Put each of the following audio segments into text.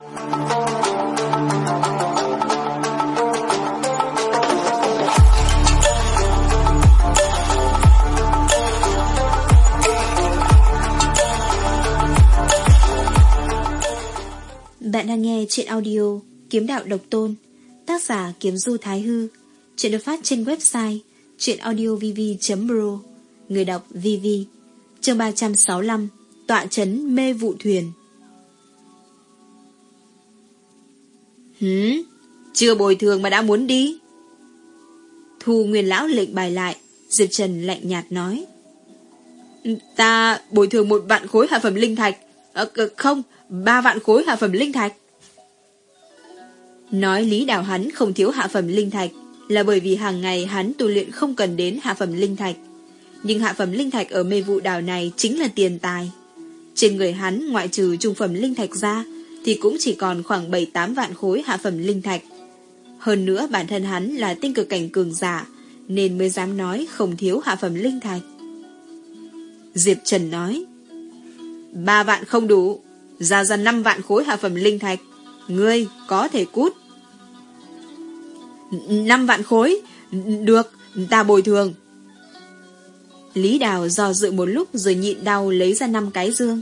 Bạn đang nghe chuyện audio Kiếm Đạo Độc Tôn, Tác giả Kiếm Du Thái Hư. Chuyện được phát trên website chuyenaudiovv.pro Người đọc VV Chương 365 Tọa chấn mê vụ thuyền. Hứ Chưa bồi thường mà đã muốn đi Thu Nguyên Lão lệnh bài lại Diệp Trần lạnh nhạt nói Ta bồi thường một vạn khối hạ phẩm linh thạch à, Không ba vạn khối hạ phẩm linh thạch. Nói lý đạo hắn không thiếu hạ phẩm linh thạch là bởi vì hàng ngày hắn tu luyện không cần đến hạ phẩm linh thạch. Nhưng hạ phẩm linh thạch ở mê vụ đảo này chính là tiền tài. Trên người hắn ngoại trừ trung phẩm linh thạch ra thì cũng chỉ còn khoảng 7-8 vạn khối hạ phẩm linh thạch. Hơn nữa bản thân hắn là tinh cực cảnh cường giả nên mới dám nói không thiếu hạ phẩm linh thạch. Diệp Trần nói Ba vạn không đủ ra ra 5 vạn khối hạ phẩm linh thạch. Ngươi có thể cút. 5 vạn khối? Được, ta bồi thường. Lý Đào do dự một lúc rồi nhịn đau lấy ra 5 cái dương.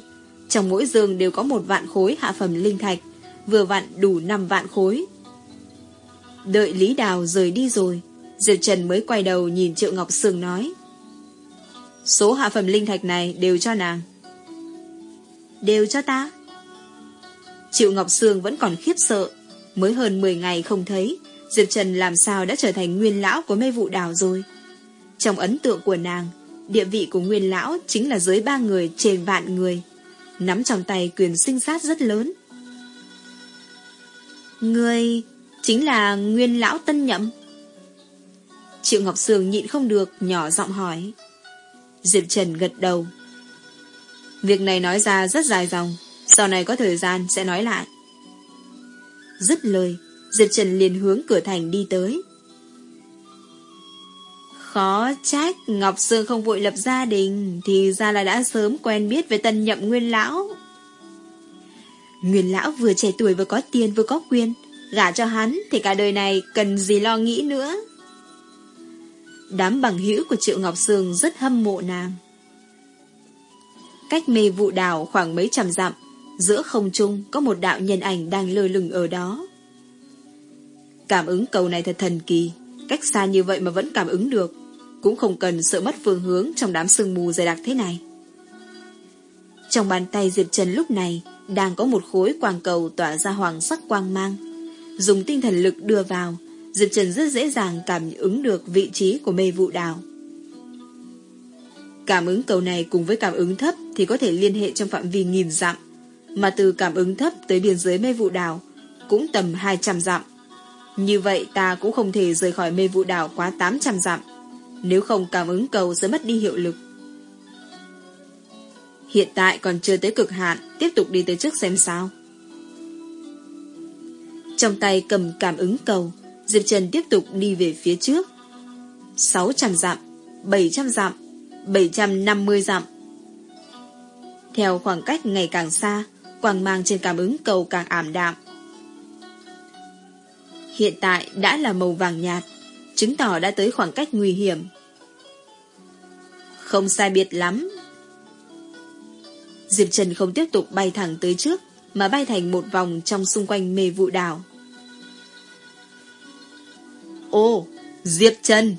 Trong mỗi giường đều có một vạn khối hạ phẩm linh thạch, vừa vặn đủ 5 vạn khối. Đợi Lý Đào rời đi rồi, Diệp Trần mới quay đầu nhìn Triệu Ngọc Sương nói. Số hạ phẩm linh thạch này đều cho nàng. Đều cho ta. Triệu Ngọc Sương vẫn còn khiếp sợ. Mới hơn 10 ngày không thấy, Diệp Trần làm sao đã trở thành nguyên lão của mê vụ đảo rồi. Trong ấn tượng của nàng, địa vị của nguyên lão chính là dưới ba người trên vạn người. Nắm trong tay quyền sinh sát rất lớn. Người chính là nguyên lão tân nhậm. Triệu Ngọc Sương nhịn không được, nhỏ giọng hỏi. Diệp Trần gật đầu. Việc này nói ra rất dài dòng, sau này có thời gian sẽ nói lại. Dứt lời, Diệp Trần liền hướng cửa thành đi tới. Khó trách Ngọc Sương không vội lập gia đình Thì ra là đã sớm quen biết với tân nhậm Nguyên Lão. Nguyên Lão vừa trẻ tuổi vừa có tiền vừa có quyền Gả cho hắn thì cả đời này cần gì lo nghĩ nữa. Đám bằng hữu của Triệu Ngọc Sương rất hâm mộ nàng. Cách mê vụ đảo khoảng mấy trăm dặm Giữa không trung có một đạo nhân ảnh đang lơ lửng ở đó. Cảm ứng cầu này thật thần kỳ, cách xa như vậy mà vẫn cảm ứng được, cũng không cần sợ mất phương hướng trong đám sương mù dày đặc thế này. Trong bàn tay Diệp Trần lúc này đang có một khối quang cầu tỏa ra hoàng sắc quang mang. Dùng tinh thần lực đưa vào, Diệp Trần rất dễ dàng cảm ứng được vị trí của mê vụ đào. Cảm ứng cầu này cùng với cảm ứng thấp thì có thể liên hệ trong phạm vi nghìn dặm mà từ cảm ứng thấp tới biên giới mê vụ đảo cũng tầm 200 dặm. Như vậy ta cũng không thể rời khỏi mê vụ đảo quá 800 dặm, nếu không cảm ứng cầu sẽ mất đi hiệu lực. Hiện tại còn chưa tới cực hạn, tiếp tục đi tới trước xem sao. Trong tay cầm cảm ứng cầu, Diệp Trần tiếp tục đi về phía trước. 600 dặm, 700 dặm, 750 dặm. Theo khoảng cách ngày càng xa, quang mang trên cảm ứng cầu càng ảm đạm. Hiện tại đã là màu vàng nhạt, chứng tỏ đã tới khoảng cách nguy hiểm. Không sai biệt lắm. Diệp Trần không tiếp tục bay thẳng tới trước, mà bay thành một vòng trong xung quanh mê vụ đảo. Ô, Diệp Trần!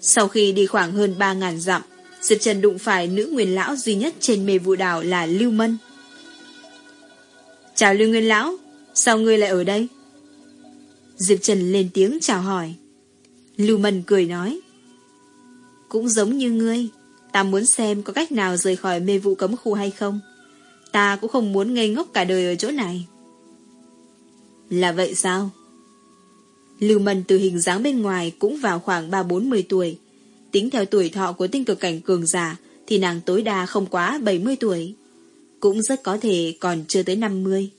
Sau khi đi khoảng hơn 3.000 dặm, Diệp Trần đụng phải nữ nguyên lão duy nhất trên mê vụ đảo là Lưu Mân. Chào Lưu Nguyên Lão, sao ngươi lại ở đây? Diệp Trần lên tiếng chào hỏi. Lưu Mân cười nói. Cũng giống như ngươi, ta muốn xem có cách nào rời khỏi mê vụ cấm khu hay không. Ta cũng không muốn ngây ngốc cả đời ở chỗ này. Là vậy sao? Lưu Mân từ hình dáng bên ngoài cũng vào khoảng 3-40 tuổi. Tính theo tuổi thọ của tinh cực cảnh cường giả thì nàng tối đa không quá 70 tuổi cũng rất có thể còn chưa tới 50.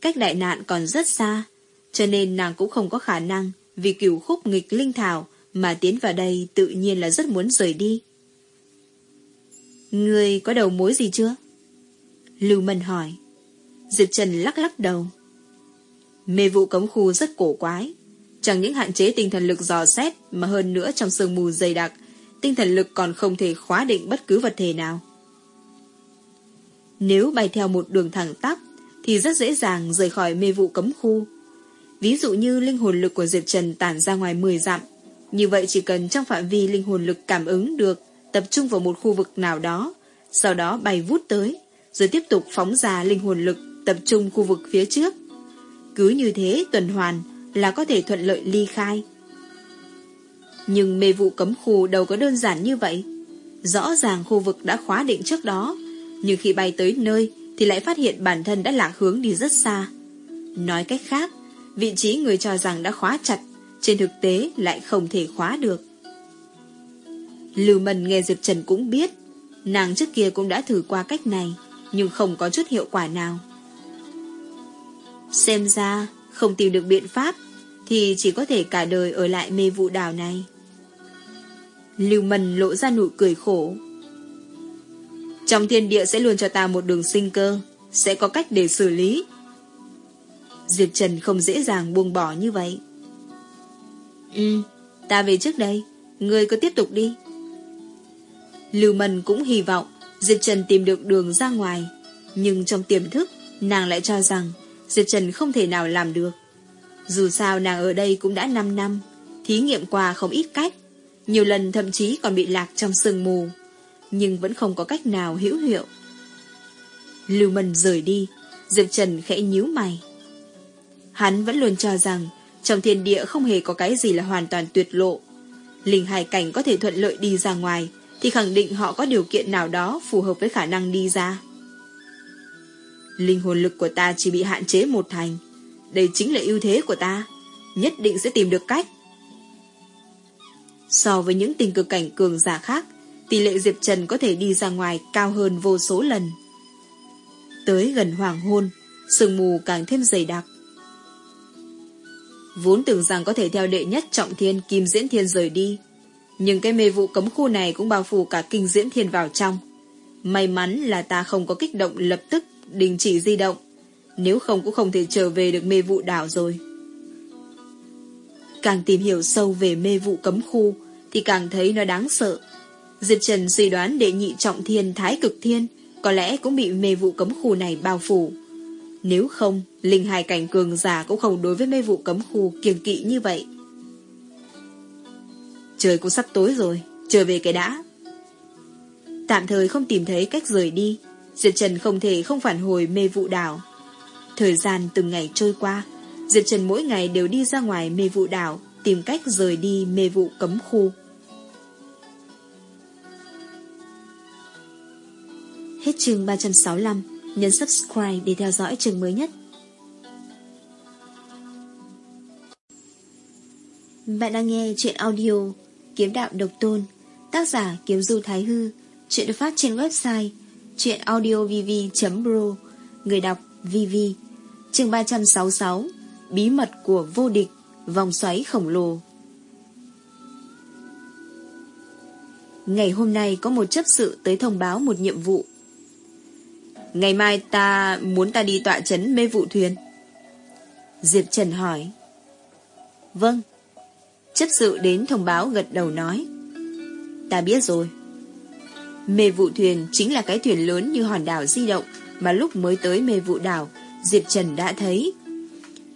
Cách đại nạn còn rất xa, cho nên nàng cũng không có khả năng vì cửu khúc nghịch linh thảo mà tiến vào đây tự nhiên là rất muốn rời đi. Người có đầu mối gì chưa? Lưu Mân hỏi. Diệp Trần lắc lắc đầu. Mê vụ cấm khu rất cổ quái. Chẳng những hạn chế tinh thần lực dò xét mà hơn nữa trong sương mù dày đặc, tinh thần lực còn không thể khóa định bất cứ vật thể nào. Nếu bay theo một đường thẳng tắp thì rất dễ dàng rời khỏi mê vụ cấm khu. Ví dụ như linh hồn lực của Diệp Trần tản ra ngoài 10 dặm, như vậy chỉ cần trong phạm vi linh hồn lực cảm ứng được tập trung vào một khu vực nào đó, sau đó bay vút tới, rồi tiếp tục phóng ra linh hồn lực tập trung khu vực phía trước. Cứ như thế tuần hoàn là có thể thuận lợi ly khai. Nhưng mê vụ cấm khu đâu có đơn giản như vậy. Rõ ràng khu vực đã khóa định trước đó, nhưng khi bay tới nơi thì lại phát hiện bản thân đã lạc hướng đi rất xa. Nói cách khác, vị trí người cho rằng đã khóa chặt, trên thực tế lại không thể khóa được. Lưu Mân nghe Diệp Trần cũng biết, nàng trước kia cũng đã thử qua cách này, nhưng không có chút hiệu quả nào. Xem ra, không tìm được biện pháp, thì chỉ có thể cả đời ở lại mê vụ đảo này. Lưu Mân lộ ra nụ cười khổ. Trong thiên địa sẽ luôn cho ta một đường sinh cơ, sẽ có cách để xử lý. Diệp Trần không dễ dàng buông bỏ như vậy. Ừ, ta về trước đây, ngươi cứ tiếp tục đi. Lưu Mân cũng hy vọng Diệp Trần tìm được đường ra ngoài, nhưng trong tiềm thức, nàng lại cho rằng Diệp Trần không thể nào làm được. Dù sao nàng ở đây cũng đã 5 năm, thí nghiệm qua không ít cách, nhiều lần thậm chí còn bị lạc trong sương mù, nhưng vẫn không có cách nào hữu hiệu. Lưu Mân rời đi, Diệp Trần khẽ nhíu mày. Hắn vẫn luôn cho rằng trong thiên địa không hề có cái gì là hoàn toàn tuyệt lộ. Linh hải cảnh có thể thuận lợi đi ra ngoài, thì khẳng định họ có điều kiện nào đó phù hợp với khả năng đi ra. Linh hồn lực của ta chỉ bị hạn chế một thành. Đây chính là ưu thế của ta. Nhất định sẽ tìm được cách. So với những tình cực cảnh cường giả khác, tỷ lệ Diệp Trần có thể đi ra ngoài cao hơn vô số lần. Tới gần hoàng hôn, sương mù càng thêm dày đặc. Vốn tưởng rằng có thể theo đệ nhất trọng thiên Kim Diễn Thiên rời đi, nhưng cái mê vụ cấm khu này cũng bao phủ cả Kinh Diễn Thiên vào trong. May mắn là ta không có kích động lập tức đình chỉ di động, nếu không cũng không thể trở về được mê vụ đảo rồi. Càng tìm hiểu sâu về mê vụ cấm khu, thì càng thấy nó đáng sợ. Diệp Trần suy đoán đệ nhị trọng thiên thái cực thiên có lẽ cũng bị mê vụ cấm khu này bao phủ. Nếu không, linh hài cảnh cường giả cũng không đối với mê vụ cấm khu kiêng kỵ như vậy. Trời cũng sắp tối rồi, trở về cái đã. Tạm thời không tìm thấy cách rời đi, Diệp Trần không thể không phản hồi mê vụ đảo. Thời gian từng ngày trôi qua, Diệp Trần mỗi ngày đều đi ra ngoài mê vụ đảo, tìm cách rời đi mê vụ cấm khu. Hết chương 365, nhấn subscribe để theo dõi chương mới nhất. Bạn đang nghe chuyện audio Kiếm đạo độc tôn, tác giả Kiếm Du Thái Hư, chuyện được phát trên website Chuyện audio vv.pro Người đọc VV Chương 366 Bí mật của vô địch Vòng xoáy khổng lồ. Ngày hôm nay có một chấp sự tới thông báo một nhiệm vụ. Ngày mai ta muốn ta đi tọa chấn mê vụ thuyền Diệp Trần hỏi Vâng Chấp sự đến thông báo gật đầu nói Ta biết rồi Mê vụ thuyền chính là cái thuyền lớn như hòn đảo di động mà lúc mới tới mê vụ đảo, Diệp Trần đã thấy.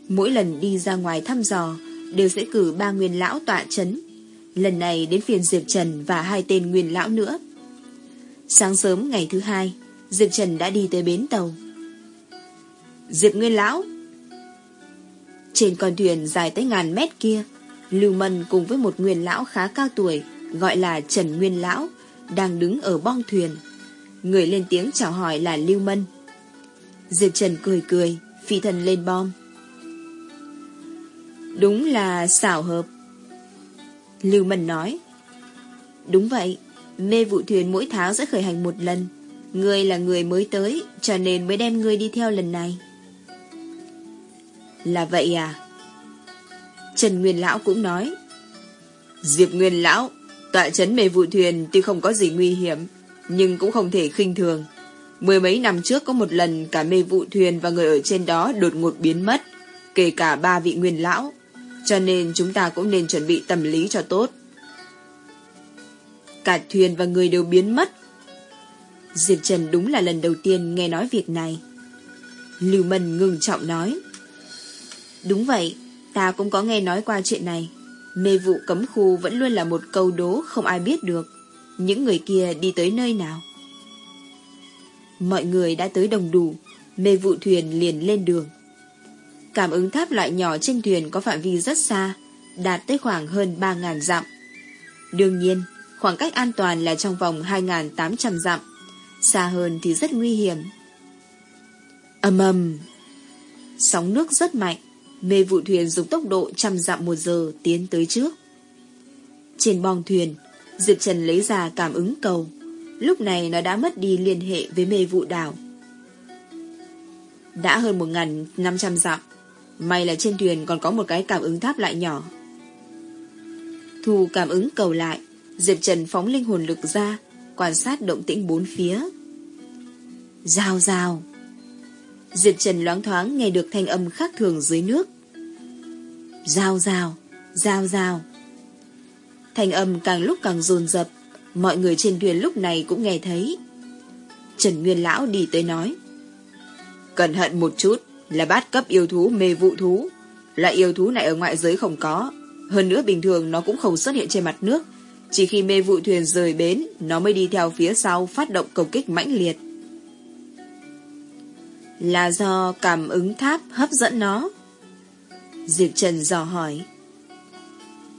Mỗi lần đi ra ngoài thăm dò, đều sẽ cử ba nguyên lão tọa chấn. Lần này đến phiền Diệp Trần và hai tên nguyên lão nữa. Sáng sớm ngày thứ hai, Diệp Trần đã đi tới bến tàu. Diệp Nguyên Lão Trên con thuyền dài tới ngàn mét kia, Lưu Mân cùng với một nguyên lão khá cao tuổi, gọi là Trần Nguyên Lão, đang đứng ở bong thuyền. Người lên tiếng chào hỏi là Lưu Mân. Diệp Trần cười cười, phi thần lên bom. Đúng là xảo hợp. Lưu Mân nói. Đúng vậy, mê vụ thuyền mỗi tháng sẽ khởi hành một lần. Ngươi là người mới tới, cho nên mới đem ngươi đi theo lần này. Là vậy à? Trần Nguyên Lão cũng nói. Diệp Nguyên Lão, Tọa chấn mê vụ thuyền tuy không có gì nguy hiểm, nhưng cũng không thể khinh thường. Mười mấy năm trước có một lần cả mê vụ thuyền và người ở trên đó đột ngột biến mất, kể cả ba vị nguyên lão. Cho nên chúng ta cũng nên chuẩn bị tâm lý cho tốt. Cả thuyền và người đều biến mất. Diệp Trần đúng là lần đầu tiên nghe nói việc này. Lưu Mân ngừng trọng nói. Đúng vậy, ta cũng có nghe nói qua chuyện này. Mê vụ cấm khu vẫn luôn là một câu đố không ai biết được. Những người kia đi tới nơi nào? Mọi người đã tới đồng đủ, mê vụ thuyền liền lên đường. Cảm ứng tháp loại nhỏ trên thuyền có phạm vi rất xa, đạt tới khoảng hơn 3.000 dặm. Đương nhiên, khoảng cách an toàn là trong vòng 2.800 dặm, xa hơn thì rất nguy hiểm. ầm ầm, sóng nước rất mạnh, mê vụ thuyền dùng tốc độ trăm dặm một giờ tiến tới trước. Trên bong thuyền, Diệp Trần lấy ra cảm ứng cầu. Lúc này nó đã mất đi liên hệ với mê vụ đảo. Đã hơn 1.500 dặm. May là trên thuyền còn có một cái cảm ứng tháp lại nhỏ. Thu cảm ứng cầu lại, Diệp Trần phóng linh hồn lực ra, quan sát động tĩnh bốn phía. Rào rào. Diệt Trần loáng thoáng nghe được thanh âm khác thường dưới nước. Rào rào, rào rào. Thanh âm càng lúc càng dồn dập, mọi người trên thuyền lúc này cũng nghe thấy. Trần Nguyên Lão đi tới nói. Cẩn thận một chút, là bát cấp yêu thú mê vụ thú. Loại yêu thú này ở ngoại giới không có. Hơn nữa bình thường nó cũng không xuất hiện trên mặt nước. Chỉ khi mê vụ thuyền rời bến, nó mới đi theo phía sau phát động công kích mãnh liệt. Là do cảm ứng tháp hấp dẫn nó. Diệp Trần dò hỏi.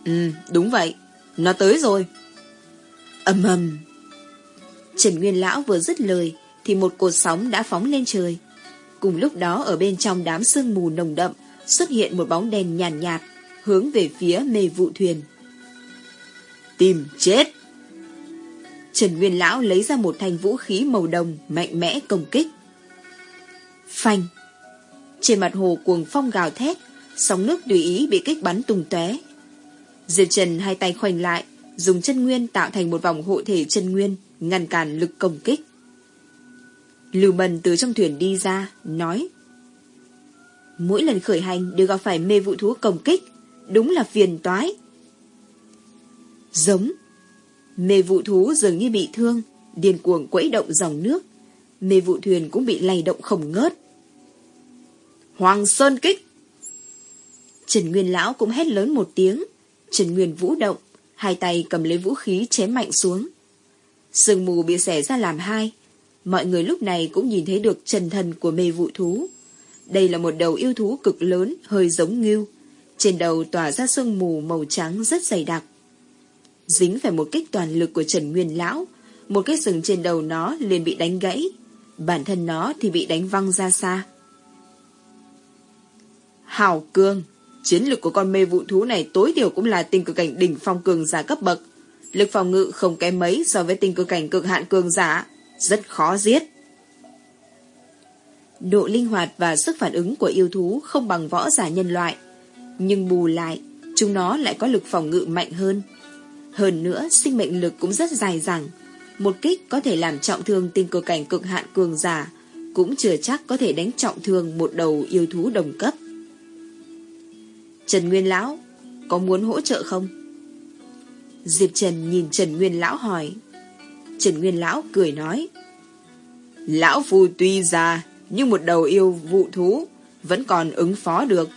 Ừ, đúng vậy. Nó tới rồi. Âm ầm. Trần Nguyên Lão vừa dứt lời thì một cột sóng đã phóng lên trời. Cùng lúc đó ở bên trong đám sương mù nồng đậm xuất hiện một bóng đèn nhàn nhạt, nhạt hướng về phía mê vụ thuyền. Tìm chết! Trần Nguyên Lão lấy ra một thanh vũ khí màu đồng mạnh mẽ công kích. Phanh! Trên mặt hồ cuồng phong gào thét, sóng nước tùy ý bị kích bắn tung tóe. Diệp Trần hai tay khoanh lại, dùng chân nguyên tạo thành một vòng hộ thể chân nguyên, ngăn cản lực công kích. Lưu Bần từ trong thuyền đi ra, nói Mỗi lần khởi hành đều gặp phải mê vụ thú công kích, đúng là phiền toái. Giống Mê vụ thú dường như bị thương, điên cuồng quẫy động dòng nước. Mê vụ thuyền cũng bị lay động không ngớt. Hoàng Sơn kích! Trần Nguyên Lão cũng hét lớn một tiếng. Trần Nguyên vũ động, hai tay cầm lấy vũ khí chém mạnh xuống. Sương mù bị xẻ ra làm hai. Mọi người lúc này cũng nhìn thấy được trần thần của mê vụ thú. Đây là một đầu yêu thú cực lớn, hơi giống ngưu. Trên đầu tỏa ra sương mù màu trắng rất dày đặc. Dính phải một kích toàn lực của Trần Nguyên Lão, một cái sừng trên đầu nó liền bị đánh gãy. Bản thân nó thì bị đánh văng ra xa. Hảo Cương Chiến lực của con mê vụ thú này tối thiểu cũng là tinh cực cảnh đỉnh phong cường giả cấp bậc. Lực phòng ngự không kém mấy so với tinh cực cảnh cực hạn cường giả. Rất khó giết. Độ linh hoạt và sức phản ứng của yêu thú không bằng võ giả nhân loại. Nhưng bù lại, chúng nó lại có lực phòng ngự mạnh hơn. Hơn nữa, sinh mệnh lực cũng rất dài dẳng. Một kích có thể làm trọng thương tinh cơ cảnh cực hạn cường giả, cũng chưa chắc có thể đánh trọng thương một đầu yêu thú đồng cấp. Trần Nguyên Lão, có muốn hỗ trợ không? Diệp Trần nhìn Trần Nguyên Lão hỏi. Trần Nguyên Lão cười nói. Lão Phu tuy già, nhưng một đầu yêu vụ thú vẫn còn ứng phó được.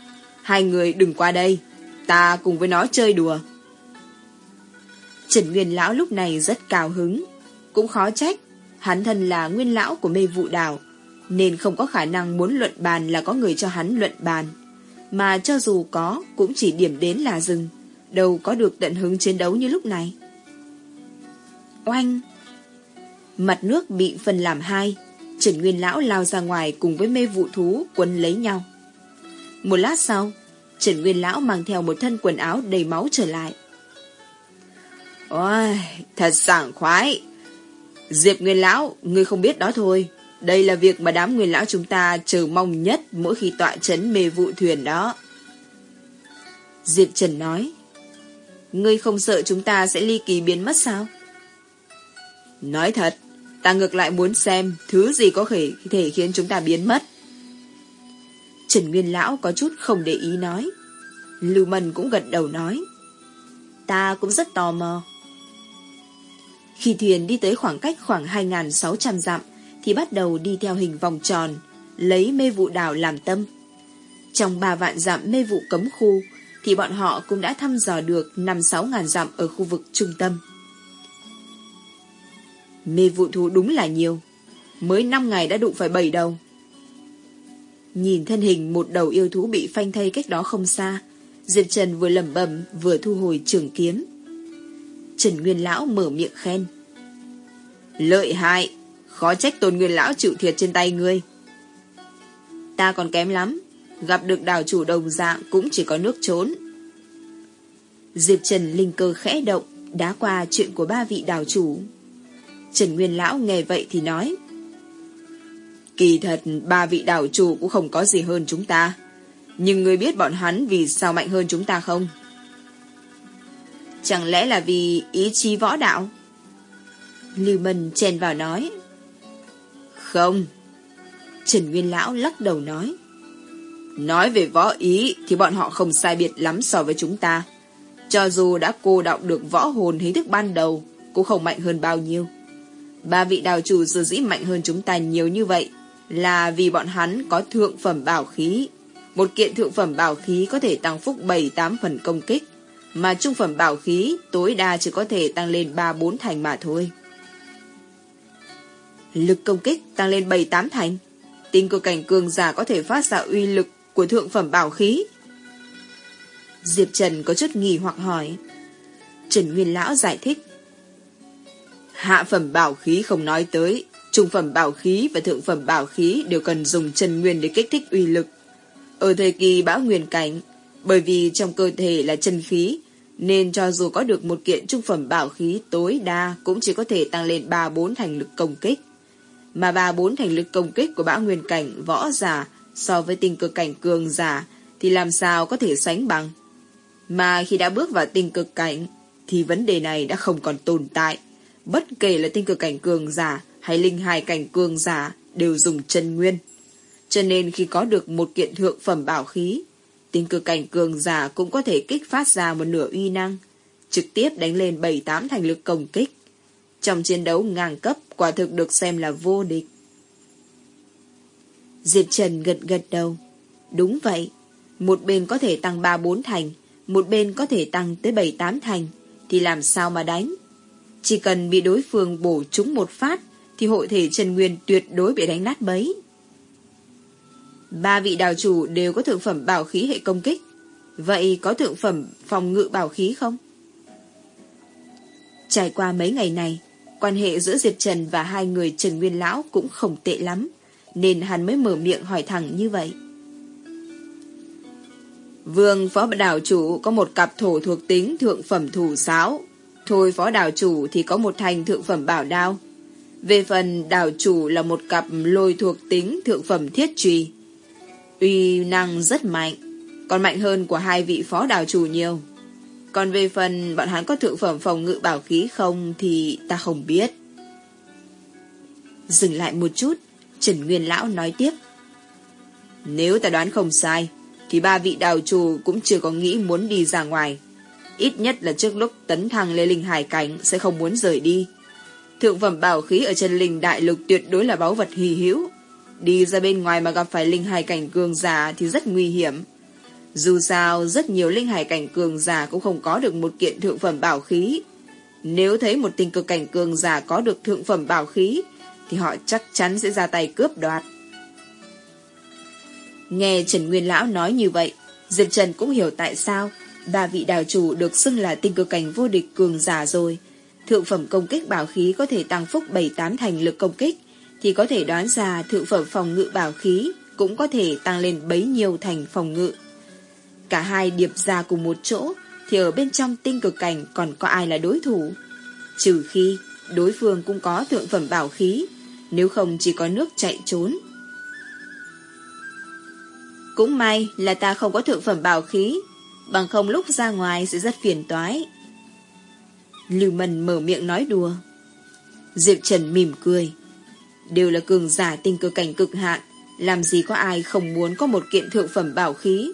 Hai người đừng qua đây, ta cùng với nó chơi đùa. Trần Nguyên Lão lúc này rất cao hứng, cũng khó trách, hắn thân là nguyên lão của mê vụ đảo, nên không có khả năng muốn luận bàn là có người cho hắn luận bàn mà cho dù có cũng chỉ điểm đến là dừng, đâu có được tận hứng chiến đấu như lúc này. Oanh! Mặt nước bị phân làm hai, Trần Nguyên Lão lao ra ngoài cùng với mê vụ thú quấn lấy nhau. Một lát sau, Trần Nguyên Lão mang theo một thân quần áo đầy máu trở lại. Ôi, thật sảng khoái! Diệp Nguyên Lão, ngươi không biết đó thôi. Đây là việc mà đám nguyên lão chúng ta chờ mong nhất mỗi khi tọa chấn mê vụ thuyền đó. Diệp Trần nói, Ngươi không sợ chúng ta sẽ ly kỳ biến mất sao? Nói thật, Ta ngược lại muốn xem thứ gì có thể, thể khiến chúng ta biến mất. Trần Nguyên Lão có chút không để ý nói. Lưu Mân cũng gật đầu nói. Ta cũng rất tò mò. Khi thuyền đi tới khoảng cách khoảng 2.600 dặm thì bắt đầu đi theo hình vòng tròn, lấy mê vụ đảo làm tâm. Trong 3 vạn dặm mê vụ cấm khu thì bọn họ cũng đã thăm dò được 5-6 ngàn dặm ở khu vực trung tâm. Mê vụ thú đúng là nhiều. Mới 5 ngày đã đụng phải 7 đầu. Nhìn thân hình một đầu yêu thú bị phanh thây cách đó không xa, Diệp Trần vừa lẩm bẩm vừa thu hồi trường kiếm. Trần Nguyên Lão mở miệng khen. Lợi hại, khó trách Tôn Nguyên Lão chịu thiệt trên tay ngươi. Ta còn kém lắm, gặp được đảo chủ đồng dạng cũng chỉ có nước trốn. Diệp Trần linh cơ khẽ động, đá qua chuyện của ba vị đảo chủ. Trần Nguyên Lão nghe vậy thì nói. Kỳ thật, ba vị đảo chủ cũng không có gì hơn chúng ta. Nhưng ngươi biết bọn hắn vì sao mạnh hơn chúng ta không? Chẳng lẽ là vì ý chí võ đạo? Lưu Mân chen vào nói. Không. Trần Nguyên Lão lắc đầu nói. Nói về võ ý thì bọn họ không sai biệt lắm so với chúng ta. Cho dù đã cô đọng được võ hồn hình thức ban đầu, cũng không mạnh hơn bao nhiêu. Ba vị đào chủ sở dĩ mạnh hơn chúng ta nhiều như vậy là vì bọn hắn có thượng phẩm bảo khí. Một kiện thượng phẩm bảo khí có thể tăng phúc 7-8 phần công kích, mà trung phẩm bảo khí tối đa chỉ có thể tăng lên 3-4 thành mà thôi. Lực công kích tăng lên 7-8 thành. Tinh cơ cảnh cường giả có thể phát ra uy lực của thượng phẩm bảo khí. Diệp Trần có chút nghỉ hoặc hỏi. Trần Nguyên Lão giải thích. Hạ phẩm bảo khí không nói tới, trung phẩm bảo khí và thượng phẩm bảo khí đều cần dùng chân nguyên để kích thích uy lực. Ở thời kỳ bão nguyên cảnh, bởi vì trong cơ thể là chân khí, nên cho dù có được một kiện trung phẩm bảo khí tối đa cũng chỉ có thể tăng lên 3-4 thành lực công kích. Mà 3-4 thành lực công kích của bão nguyên cảnh võ giả so với tinh cực cảnh cường giả thì làm sao có thể sánh bằng. Mà khi đã bước vào tinh cực cảnh thì vấn đề này đã không còn tồn tại. Bất kể là tinh cực cảnh cường giả hay linh hài cảnh cường giả đều dùng chân nguyên. Cho nên khi có được một kiện thượng phẩm bảo khí, Tình cực cảnh cường giả cũng có thể kích phát ra một nửa uy năng, trực tiếp đánh lên 7-8 thành lực công kích. Trong chiến đấu ngang cấp quả thực được xem là vô địch. Diệp Trần gật gật đầu. Đúng vậy, một bên có thể tăng 3-4 thành, một bên có thể tăng tới 7-8 thành, thì làm sao mà đánh? Chỉ cần bị đối phương bổ trúng một phát, thì hội thể Trần Nguyên tuyệt đối bị đánh nát bấy. Ba vị đào chủ đều có thượng phẩm bảo khí hệ công kích. Vậy có thượng phẩm phòng ngự bảo khí không? Trải qua mấy ngày này, quan hệ giữa Diệp Trần và hai người Trần Nguyên Lão cũng không tệ lắm, nên hắn mới mở miệng hỏi thẳng như vậy. Vương phó đảo chủ có một cặp thổ thuộc tính thượng phẩm thủ sáo. Thôi phó đảo chủ thì có một thành thượng phẩm bảo đao. Về phần đảo chủ là một cặp lôi thuộc tính thượng phẩm thiết trùy. Uy năng rất mạnh, còn mạnh hơn của hai vị phó đảo chủ nhiều. Còn về phần bọn hắn có thượng phẩm phòng ngự bảo khí không thì ta không biết. Dừng lại một chút, Trần Nguyên Lão nói tiếp. Nếu ta đoán không sai, thì ba vị đào chủ cũng chưa có nghĩ muốn đi ra ngoài. Ít nhất là trước lúc tấn thăng lên linh hải cảnh sẽ không muốn rời đi. Thượng phẩm bảo khí ở chân linh đại lục tuyệt đối là báu vật hy hữu. Đi ra bên ngoài mà gặp phải linh hải cảnh cường giả thì rất nguy hiểm. Dù sao, rất nhiều linh hải cảnh cường giả cũng không có được một kiện thượng phẩm bảo khí. Nếu thấy một tình cực cảnh cường giả có được thượng phẩm bảo khí, thì họ chắc chắn sẽ ra tay cướp đoạt. Nghe Trần Nguyên Lão nói như vậy, Diệp Trần cũng hiểu tại sao ba vị đào chủ được xưng là tinh cực cảnh vô địch cường giả rồi. Thượng phẩm công kích bảo khí có thể tăng phúc 7-8 thành lực công kích, thì có thể đoán ra thượng phẩm phòng ngự bảo khí cũng có thể tăng lên bấy nhiêu thành phòng ngự. Cả hai điệp ra cùng một chỗ, thì ở bên trong tinh cực cảnh còn có ai là đối thủ. Trừ khi đối phương cũng có thượng phẩm bảo khí, nếu không chỉ có nước chạy trốn. Cũng may là ta không có thượng phẩm bảo khí, bằng không lúc ra ngoài sẽ rất phiền toái. Lưu Mần mở miệng nói đùa. Diệp Trần mỉm cười. Đều là cường giả tinh cơ cảnh cực hạn, làm gì có ai không muốn có một kiện thượng phẩm bảo khí.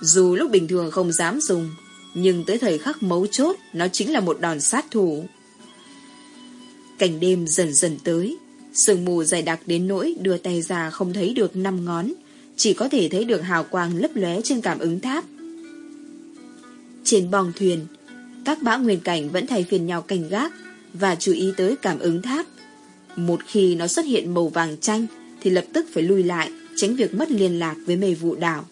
Dù lúc bình thường không dám dùng, nhưng tới thời khắc mấu chốt, nó chính là một đòn sát thủ. Cảnh đêm dần dần tới, sương mù dày đặc đến nỗi đưa tay ra không thấy được năm ngón, chỉ có thể thấy được hào quang lấp lóe trên cảm ứng tháp. Trên bong thuyền, các bão nguyên cảnh vẫn thay phiền nhau cảnh gác và chú ý tới cảm ứng tháp. Một khi nó xuất hiện màu vàng chanh thì lập tức phải lui lại, tránh việc mất liên lạc với mê vụ đảo.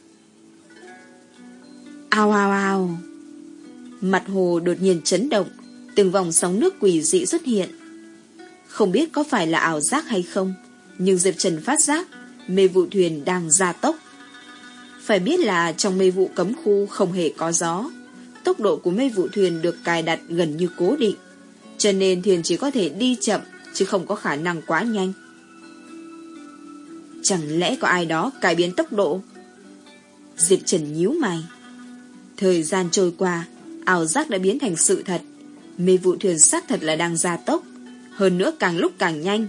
Ao ao ao! Mặt hồ đột nhiên chấn động, từng vòng sóng nước quỷ dị xuất hiện. Không biết có phải là ảo giác hay không, nhưng Diệp Trần phát giác mê vụ thuyền đang gia tốc. Phải biết là trong mê vụ cấm khu không hề có gió, tốc độ của mê vụ thuyền được cài đặt gần như cố định, cho nên thuyền chỉ có thể đi chậm, chứ không có khả năng quá nhanh. Chẳng lẽ có ai đó cải biến tốc độ? Diệp Trần nhíu mày. Thời gian trôi qua, ảo giác đã biến thành sự thật. Mê vụ thuyền xác thật là đang gia tốc, hơn nữa càng lúc càng nhanh.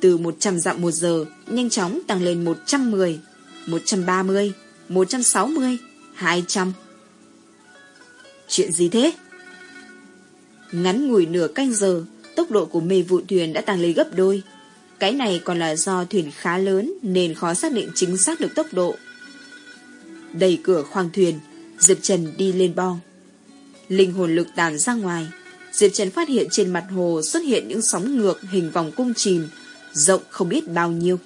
Từ 100 dặm một giờ, nhanh chóng tăng lên 110, 130, 160, 200. Chuyện gì thế? Ngắn ngủi nửa canh giờ, tốc độ của mê vụ thuyền đã tăng lên gấp đôi. Cái này còn là do thuyền khá lớn nên khó xác định chính xác được tốc độ. Đẩy cửa khoang thuyền, Diệp Trần đi lên bong. Linh hồn lực tàn ra ngoài, Diệp Trần phát hiện trên mặt hồ xuất hiện những sóng ngược hình vòng cung chìm, rộng không biết bao nhiêu.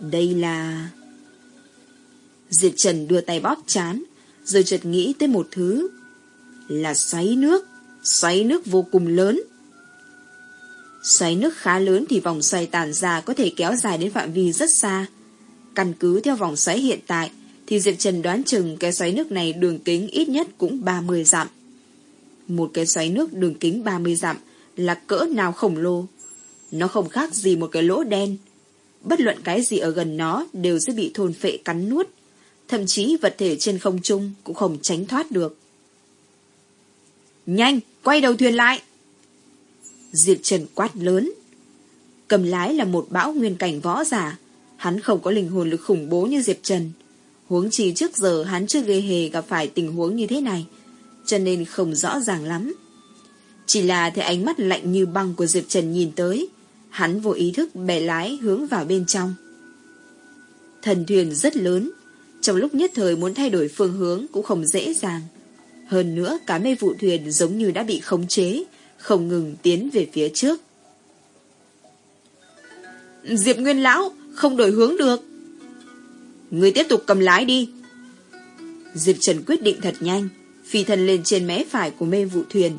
Đây là... Diệp Trần đưa tay bóp chán, rồi chợt nghĩ tới một thứ. Là xoáy nước, xoáy nước vô cùng lớn. Xoáy nước khá lớn thì vòng xoay tàn ra có thể kéo dài đến phạm vi rất xa. Căn cứ theo vòng xoáy hiện tại, thì Diệp Trần đoán chừng cái xoáy nước này đường kính ít nhất cũng 30 dặm. Một cái xoáy nước đường kính 30 dặm là cỡ nào khổng lồ. Nó không khác gì một cái lỗ đen. Bất luận cái gì ở gần nó đều sẽ bị thôn phệ cắn nuốt. Thậm chí vật thể trên không trung cũng không tránh thoát được. Nhanh, quay đầu thuyền lại! Diệp Trần quát lớn. Cầm lái là một bão nguyên cảnh võ giả. Hắn không có linh hồn lực khủng bố như Diệp Trần. Huống chi trước giờ hắn chưa gây hề gặp phải tình huống như thế này, cho nên không rõ ràng lắm. Chỉ là thấy ánh mắt lạnh như băng của Diệp Trần nhìn tới, hắn vô ý thức bẻ lái hướng vào bên trong. Thần thuyền rất lớn, trong lúc nhất thời muốn thay đổi phương hướng cũng không dễ dàng. Hơn nữa cả mê vụ thuyền giống như đã bị khống chế, không ngừng tiến về phía trước. Diệp Nguyên Lão, không đổi hướng được. Người tiếp tục cầm lái đi. Diệp Trần quyết định thật nhanh, phi thân lên trên mé phải của mê vụ thuyền.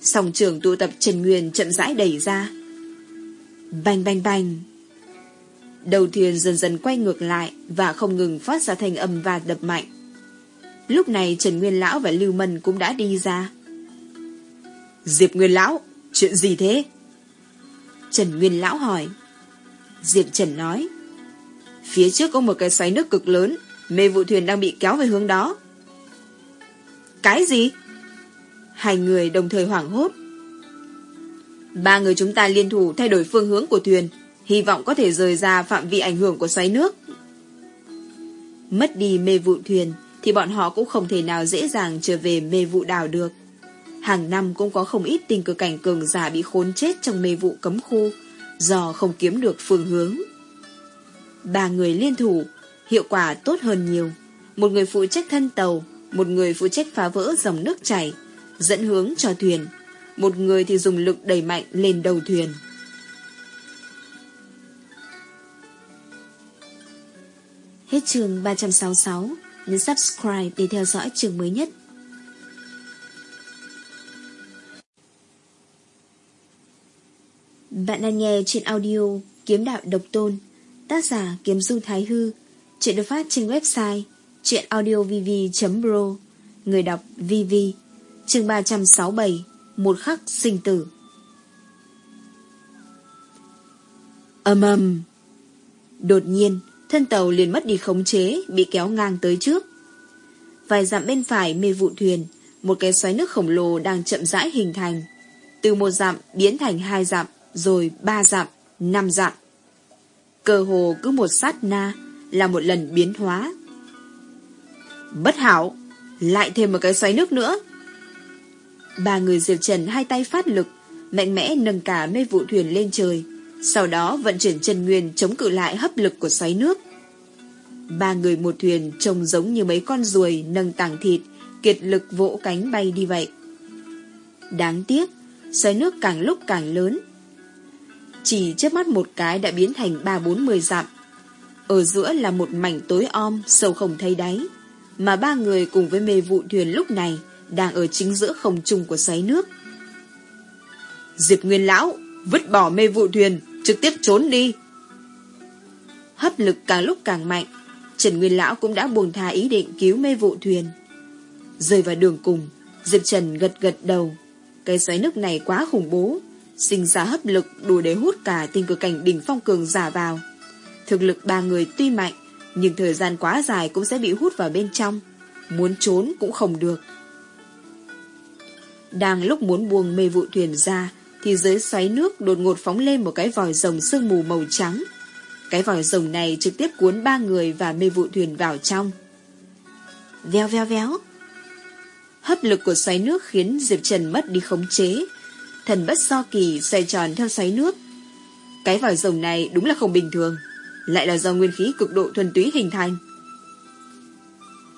Sòng trường tụ tập Trần Nguyên chậm rãi đẩy ra. Bành bành bành. Đầu thuyền dần dần quay ngược lại và không ngừng phát ra thanh âm và đập mạnh. Lúc này Trần Nguyên Lão và Lưu Mân cũng đã đi ra. Diệp Nguyên Lão, chuyện gì thế? Trần Nguyên Lão hỏi. Diệp Trần nói. Phía trước có một cái xoáy nước cực lớn, mê vụ thuyền đang bị kéo về hướng đó. Cái gì? Hai người đồng thời hoảng hốt. Ba người chúng ta liên thủ thay đổi phương hướng của thuyền, hy vọng có thể rời ra phạm vi ảnh hưởng của xoáy nước. Mất đi mê vụ thuyền, thì bọn họ cũng không thể nào dễ dàng trở về mê vụ đảo được. Hàng năm cũng có không ít tình cờ cảnh cường giả bị khốn chết trong mê vụ cấm khu, do không kiếm được phương hướng. Ba người liên thủ, hiệu quả tốt hơn nhiều. Một người phụ trách thân tàu, một người phụ trách phá vỡ dòng nước chảy, dẫn hướng cho thuyền, một người thì dùng lực đẩy mạnh lên đầu thuyền. Hết trường 366, nhấn subscribe để theo dõi trường mới nhất. Bạn đang nghe trên audio Kiếm Đạo Độc Tôn Tác giả Kiếm Du Thái Hư Chuyện được phát trên website chuyenaudiovv.pro Người đọc VV chương 367 Một khắc sinh tử. Âm ầm. Đột nhiên Thân tàu liền mất đi khống chế Bị kéo ngang tới trước. Vài dặm bên phải mê vụ thuyền Một cái xoáy nước khổng lồ đang chậm rãi hình thành. Từ một dặm biến thành hai dặm, rồi ba dặm, năm dặm. Cơ hồ cứ một sát na là một lần biến hóa. Bất hảo, lại thêm một cái xoáy nước nữa. Ba người Diệp Trần hai tay phát lực, mạnh mẽ nâng cả mê vụ thuyền lên trời, sau đó vận chuyển chân nguyên chống cự lại hấp lực của xoáy nước. Ba người một thuyền trông giống như mấy con ruồi nâng tảng thịt, kiệt lực vỗ cánh bay đi vậy. Đáng tiếc, xoáy nước càng lúc càng lớn. Chỉ chớp mắt một cái đã biến thành ba bốn mười dặm. Ở giữa là một mảnh tối om, sâu không thấy đáy. Mà ba người cùng với mê vụ thuyền lúc này đang ở chính giữa không trung của xoáy nước. Diệp Nguyên Lão, vứt bỏ mê vụ thuyền, trực tiếp trốn đi. Hấp lực càng lúc càng mạnh, Trần Nguyên Lão cũng đã buông tha ý định cứu mê vụ thuyền. Rơi vào đường cùng, Diệp Trần gật gật đầu. Cái xoáy nước này quá khủng bố, sinh ra hấp lực đủ để hút cả tinh cực cảnh đỉnh phong cường giả vào. Thực lực ba người tuy mạnh, nhưng thời gian quá dài cũng sẽ bị hút vào bên trong. Muốn trốn cũng không được. Đang lúc muốn buông mê vụ thuyền ra, thì dưới xoáy nước đột ngột phóng lên một cái vòi rồng sương mù màu trắng. Cái vòi rồng này trực tiếp cuốn ba người và mê vụ thuyền vào trong. Veo veo véo. Hấp lực của xoáy nước khiến Diệp Trần mất đi khống chế. Thần bất so kỳ xoay tròn theo xoáy nước. Cái vòi rồng này đúng là không bình thường. Lại là do nguyên khí cực độ thuần túy hình thành.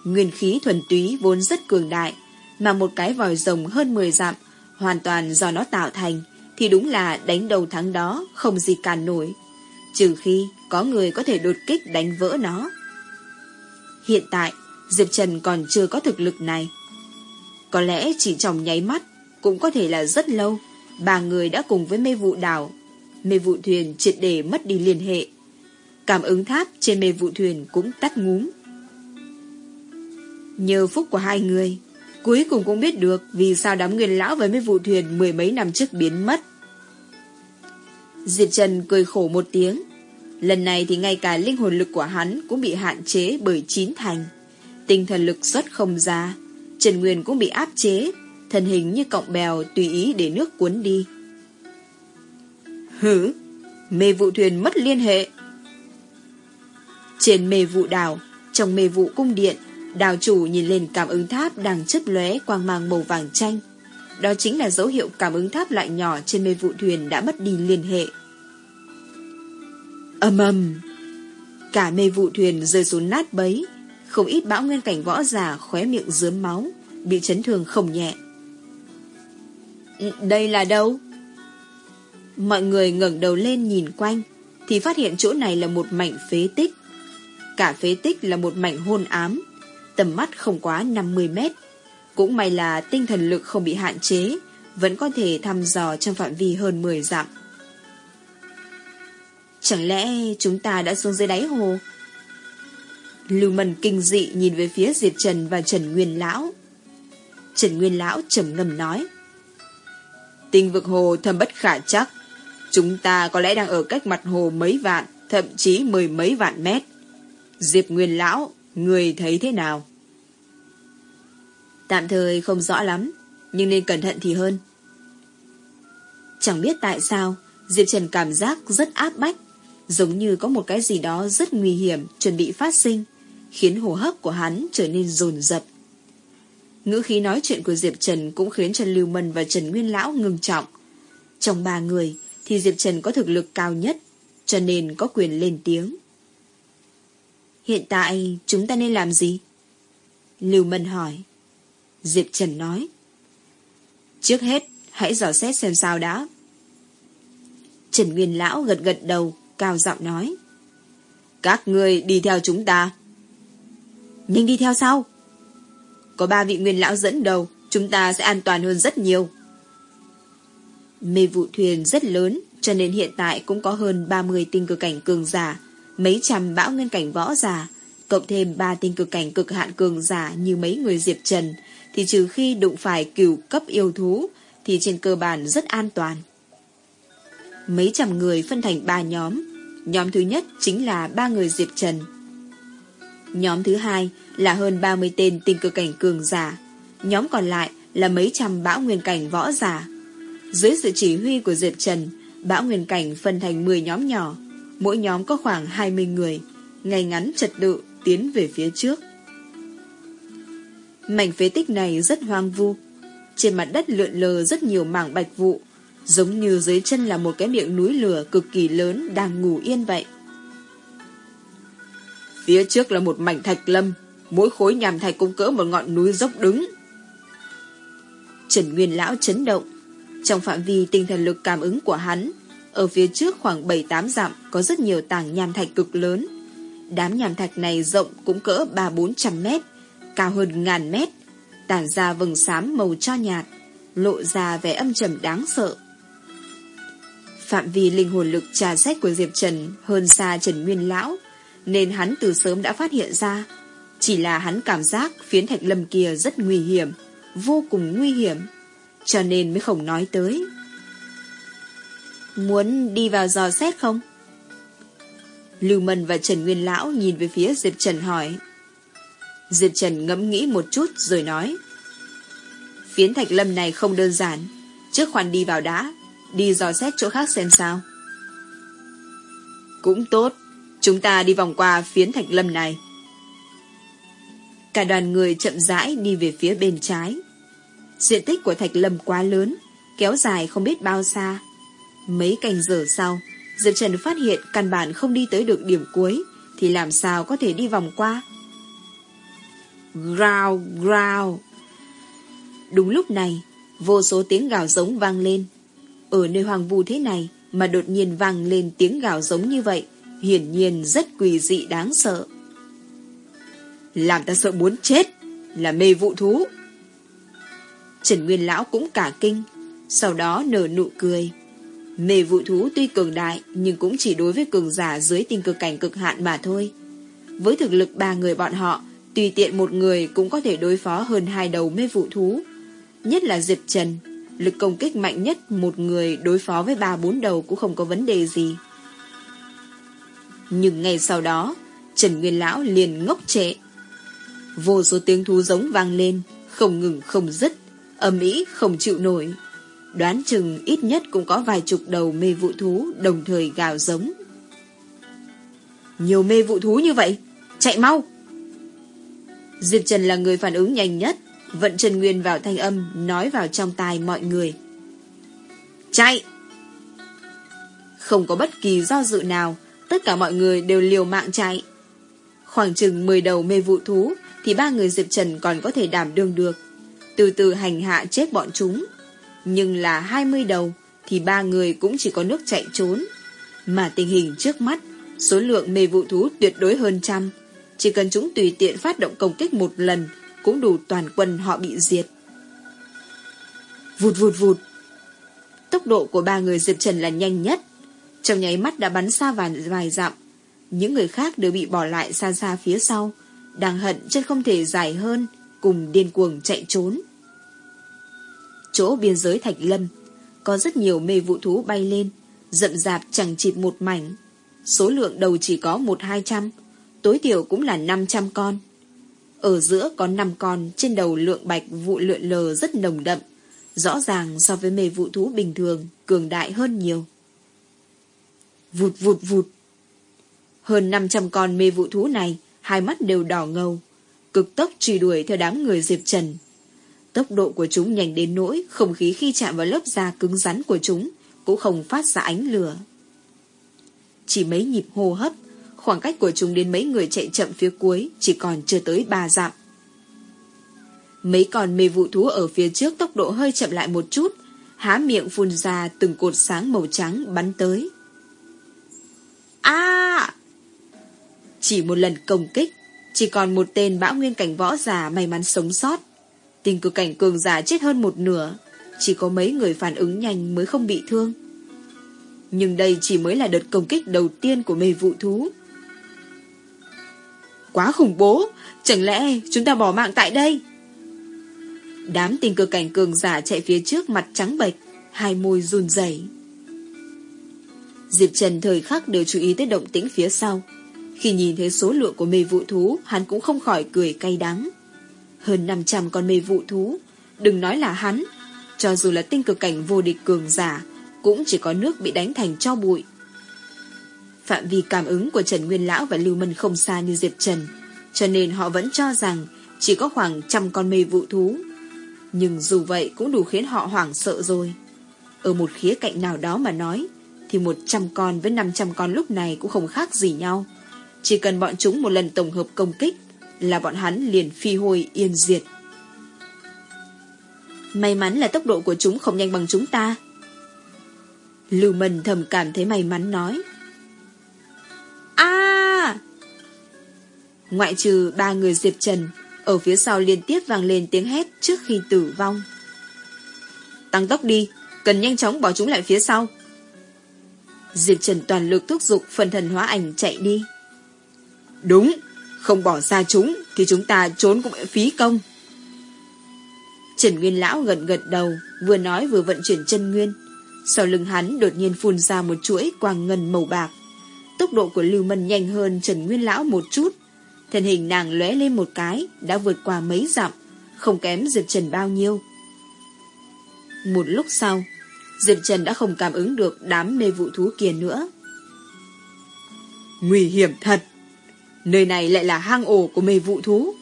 Nguyên khí thuần túy vốn rất cường đại, mà một cái vòi rồng hơn 10 dặm, hoàn toàn do nó tạo thành, thì đúng là đánh đầu thắng đó, không gì cản nổi. Trừ khi có người có thể đột kích đánh vỡ nó. Hiện tại, Diệp Trần còn chưa có thực lực này. Có lẽ chỉ trong nháy mắt, cũng có thể là rất lâu, ba người đã cùng với mê vụ đảo. Mê vụ thuyền triệt để mất đi liên hệ. Cảm ứng tháp trên mê vụ thuyền cũng tắt ngúm. Nhờ phúc của hai người, cuối cùng cũng biết được vì sao đám nguyên lão với mê vụ thuyền mười mấy năm trước biến mất. diệt Trần cười khổ một tiếng. Lần này thì ngay cả linh hồn lực của hắn cũng bị hạn chế bởi chín thành. Tinh thần lực xuất không ra. Trần Nguyên cũng bị áp chế, thân hình như cọng bèo tùy ý để nước cuốn đi. Hử? Mê vụ thuyền mất liên hệ. Trên mê vụ đảo, trong mê vụ cung điện, đào chủ nhìn lên cảm ứng tháp đang chớp lóe quang mang màu vàng chanh. Đó chính là dấu hiệu cảm ứng tháp loại nhỏ trên mê vụ thuyền đã mất đi liên hệ. Âm ầm Cả mê vụ thuyền rơi xuống nát bấy, không ít bão nguyên cảnh võ giả khóe miệng dướm máu, bị chấn thương không nhẹ. Đây là đâu? Mọi người ngẩng đầu lên nhìn quanh, thì phát hiện chỗ này là một mảnh phế tích. Cả phế tích là một mảnh hôn ám, tầm mắt không quá 50 mét. Cũng may là tinh thần lực không bị hạn chế, vẫn có thể thăm dò trong phạm vi hơn 10 dặm. Chẳng lẽ chúng ta đã xuống dưới đáy hồ? Lưu Mần kinh dị nhìn về phía Diệp Trần và Trần Nguyên Lão. Trần Nguyên Lão trầm ngâm nói. Tinh vực hồ thâm bất khả chắc. Chúng ta có lẽ đang ở cách mặt hồ mấy vạn, thậm chí mười mấy vạn mét. Diệp Nguyên Lão, người thấy thế nào? Tạm thời không rõ lắm, nhưng nên cẩn thận thì hơn. Chẳng biết tại sao, Diệp Trần cảm giác rất áp bách, giống như có một cái gì đó rất nguy hiểm chuẩn bị phát sinh, khiến hô hấp của hắn trở nên dồn dập. Ngữ khí nói chuyện của Diệp Trần cũng khiến Trần Lưu Mân và Trần Nguyên Lão ngừng trọng. Trong ba người thì Diệp Trần có thực lực cao nhất, cho nên có quyền lên tiếng. Hiện tại chúng ta nên làm gì? Lưu Mân hỏi. Diệp Trần nói. Trước hết, hãy dò xét xem sao đã. Trần Nguyên Lão gật gật đầu, cao giọng nói. Các người đi theo chúng ta. Nhưng đi theo sau. Có ba vị Nguyên Lão dẫn đầu, chúng ta sẽ an toàn hơn rất nhiều. Mê vụ thuyền rất lớn, cho nên hiện tại cũng có hơn 30 tinh cực cảnh cường giả, mấy trăm bão nguyên cảnh võ giả, cộng thêm ba tinh cực cảnh cực hạn cường giả như mấy người Diệp Trần, thì trừ khi đụng phải cửu cấp yêu thú, thì trên cơ bản rất an toàn. Mấy trăm người phân thành ba nhóm. Nhóm thứ nhất chính là ba người Diệp Trần. Nhóm thứ hai là hơn 30 tên tinh cơ cảnh cường giả. Nhóm còn lại là mấy trăm bão nguyên cảnh võ giả. Dưới sự chỉ huy của Diệp Trần, bão nguyên cảnh phân thành 10 nhóm nhỏ, mỗi nhóm có khoảng 20 người, ngay ngắn trật tự tiến về phía trước. Mảnh phế tích này rất hoang vu, trên mặt đất lượn lờ rất nhiều mảng bạch vụ, giống như dưới chân là một cái miệng núi lửa cực kỳ lớn đang ngủ yên vậy. Phía trước là một mảnh thạch lâm, mỗi khối nhàm thạch cũng cỡ một ngọn núi dốc đứng. Trần Nguyên Lão chấn động. Trong phạm vi tinh thần lực cảm ứng của hắn, ở phía trước khoảng 7-8 dặm có rất nhiều tảng nham thạch cực lớn. Đám nham thạch này rộng cũng cỡ 3-400 mét, cao hơn ngàn mét, tản ra vầng xám màu cho nhạt, lộ ra vẻ âm trầm đáng sợ. Phạm vi linh hồn lực trà xét của Diệp Trần hơn xa Trần Nguyên Lão, nên hắn từ sớm đã phát hiện ra. Chỉ là hắn cảm giác phiến thạch lâm kia rất nguy hiểm, vô cùng nguy hiểm, cho nên mới không nói tới. Muốn đi vào dò xét không? Lưu Mân và Trần Nguyên Lão nhìn về phía Diệp Trần hỏi. Diệp Trần ngẫm nghĩ một chút rồi nói. Phiến thạch lâm này không đơn giản, trước khoản đi vào đã, đi dò xét chỗ khác xem sao. Cũng tốt, chúng ta đi vòng qua phiến thạch lâm này. Cả đoàn người chậm rãi đi về phía bên trái. Diện tích của thạch lâm quá lớn, kéo dài không biết bao xa. Mấy canh giờ sau, Diệp Trần phát hiện căn bản không đi tới được điểm cuối, thì làm sao có thể đi vòng qua. Growl, growl. Đúng lúc này, vô số tiếng gào giống vang lên. Ở nơi hoàng vu thế này mà đột nhiên vang lên tiếng gào giống như vậy, hiển nhiên rất quỷ dị đáng sợ. Làm ta sợ muốn chết, là mê vụ thú. Trần Nguyên Lão cũng cả kinh, sau đó nở nụ cười. Mê vụ thú tuy cường đại nhưng cũng chỉ đối với cường giả dưới tình cực cảnh cực hạn mà thôi. Với thực lực ba người bọn họ, tùy tiện một người cũng có thể đối phó hơn hai đầu mê vụ thú. Nhất là Diệp Trần, lực công kích mạnh nhất một người đối phó với ba bốn đầu cũng không có vấn đề gì. Nhưng ngay sau đó, Trần Nguyên Lão liền ngốc trệ. Vô số tiếng thú giống vang lên, không ngừng không dứt, âm ý không chịu nổi. Đoán chừng ít nhất cũng có vài chục đầu mê vụ thú đồng thời gào giống. Nhiều mê vụ thú như vậy, chạy mau! Diệp Trần là người phản ứng nhanh nhất, vận Trần Nguyên vào thanh âm, nói vào trong tai mọi người. Chạy! Không có bất kỳ do dự nào, tất cả mọi người đều liều mạng chạy. Khoảng chừng 10 đầu mê vụ thú, thì ba người Diệp Trần còn có thể đảm đương được. Từ từ hành hạ chết bọn chúng. Nhưng là 20 đầu, thì ba người cũng chỉ có nước chạy trốn. Mà tình hình trước mắt, số lượng mê vụ thú tuyệt đối hơn trăm, chỉ cần chúng tùy tiện phát động công kích một lần cũng đủ toàn quân họ bị diệt. Vụt vụt vụt. Tốc độ của ba người Diệp Trần là nhanh nhất. Trong nháy mắt đã bắn xa vài, vài dặm. Những người khác đều bị bỏ lại xa xa phía sau. Đang hận chân không thể dài hơn, cùng điên cuồng chạy trốn. Chỗ biên giới Thạch Lâm, có rất nhiều mê vụ thú bay lên, rậm rạp chẳng chịt một mảnh. Số lượng đầu chỉ có một hai trăm, tối thiểu cũng là 500 con. Ở giữa có năm con, trên đầu lượng bạch vụ lượn lờ rất nồng đậm, rõ ràng so với mê vụ thú bình thường, cường đại hơn nhiều. Vụt vụt vụt. Hơn 500 con mê vụ thú này, hai mắt đều đỏ ngầu, cực tốc truy đuổi theo đám người Diệp Trần. Tốc độ của chúng nhanh đến nỗi, không khí khi chạm vào lớp da cứng rắn của chúng, cũng không phát ra ánh lửa. Chỉ mấy nhịp hô hấp, Khoảng cách của chúng đến mấy người chạy chậm phía cuối Chỉ còn chưa tới ba dặm Mấy con mê vụ thú ở phía trước tốc độ hơi chậm lại một chút Há miệng phun ra từng cột sáng màu trắng bắn tới Chỉ một lần công kích Chỉ còn một tên bão nguyên cảnh võ giả may mắn sống sót Tình cực cảnh cường giả chết hơn một nửa Chỉ có mấy người phản ứng nhanh mới không bị thương Nhưng đây chỉ mới là đợt công kích đầu tiên của mê vụ thú Quá khủng bố, chẳng lẽ chúng ta bỏ mạng tại đây? Đám tình cơ cảnh cường giả chạy phía trước mặt trắng bệch, hai môi run rẩy. Diệp Trần thời khắc đều chú ý tới động tĩnh phía sau. Khi nhìn thấy số lượng của mê vụ thú, hắn cũng không khỏi cười cay đắng. Hơn 500 con mê vụ thú, đừng nói là hắn, cho dù là tinh cực cảnh vô địch cường giả, cũng chỉ có nước bị đánh thành cho bụi. Phạm vi cảm ứng của Trần Nguyên Lão và Lưu Mân không xa như Diệp Trần, cho nên họ vẫn cho rằng chỉ có khoảng trăm con mê vụ thú. Nhưng dù vậy cũng đủ khiến họ hoảng sợ rồi. Ở một khía cạnh nào đó mà nói, thì một trăm con với năm trăm con lúc này cũng không khác gì nhau. Chỉ cần bọn chúng một lần tổng hợp công kích là bọn hắn liền phi hồi yên diệt. May mắn là tốc độ của chúng không nhanh bằng chúng ta. Lưu Mân thầm cảm thấy may mắn nói. a Ngoại trừ ba người Diệp Trần, ở phía sau liên tiếp vang lên tiếng hét trước khi tử vong. Tăng tốc đi, cần nhanh chóng bỏ chúng lại phía sau. Diệp Trần toàn lực thúc giục phần thần hóa ảnh chạy đi. Đúng, không bỏ xa chúng thì chúng ta trốn cũng phí công. Trần Nguyên Lão gật gật đầu, vừa nói vừa vận chuyển chân nguyên. Sau lưng hắn đột nhiên phun ra một chuỗi quang ngân màu bạc. Tốc độ của Lưu Mân nhanh hơn Trần Nguyên Lão một chút. Thân hình nàng lóe lên một cái, đã vượt qua mấy dặm, không kém Diệp Trần bao nhiêu. Một lúc sau, Diệp Trần đã không cảm ứng được đám mê vụ thú kia nữa. Nguy hiểm thật! Nơi này lại là hang ổ của mê vụ thú.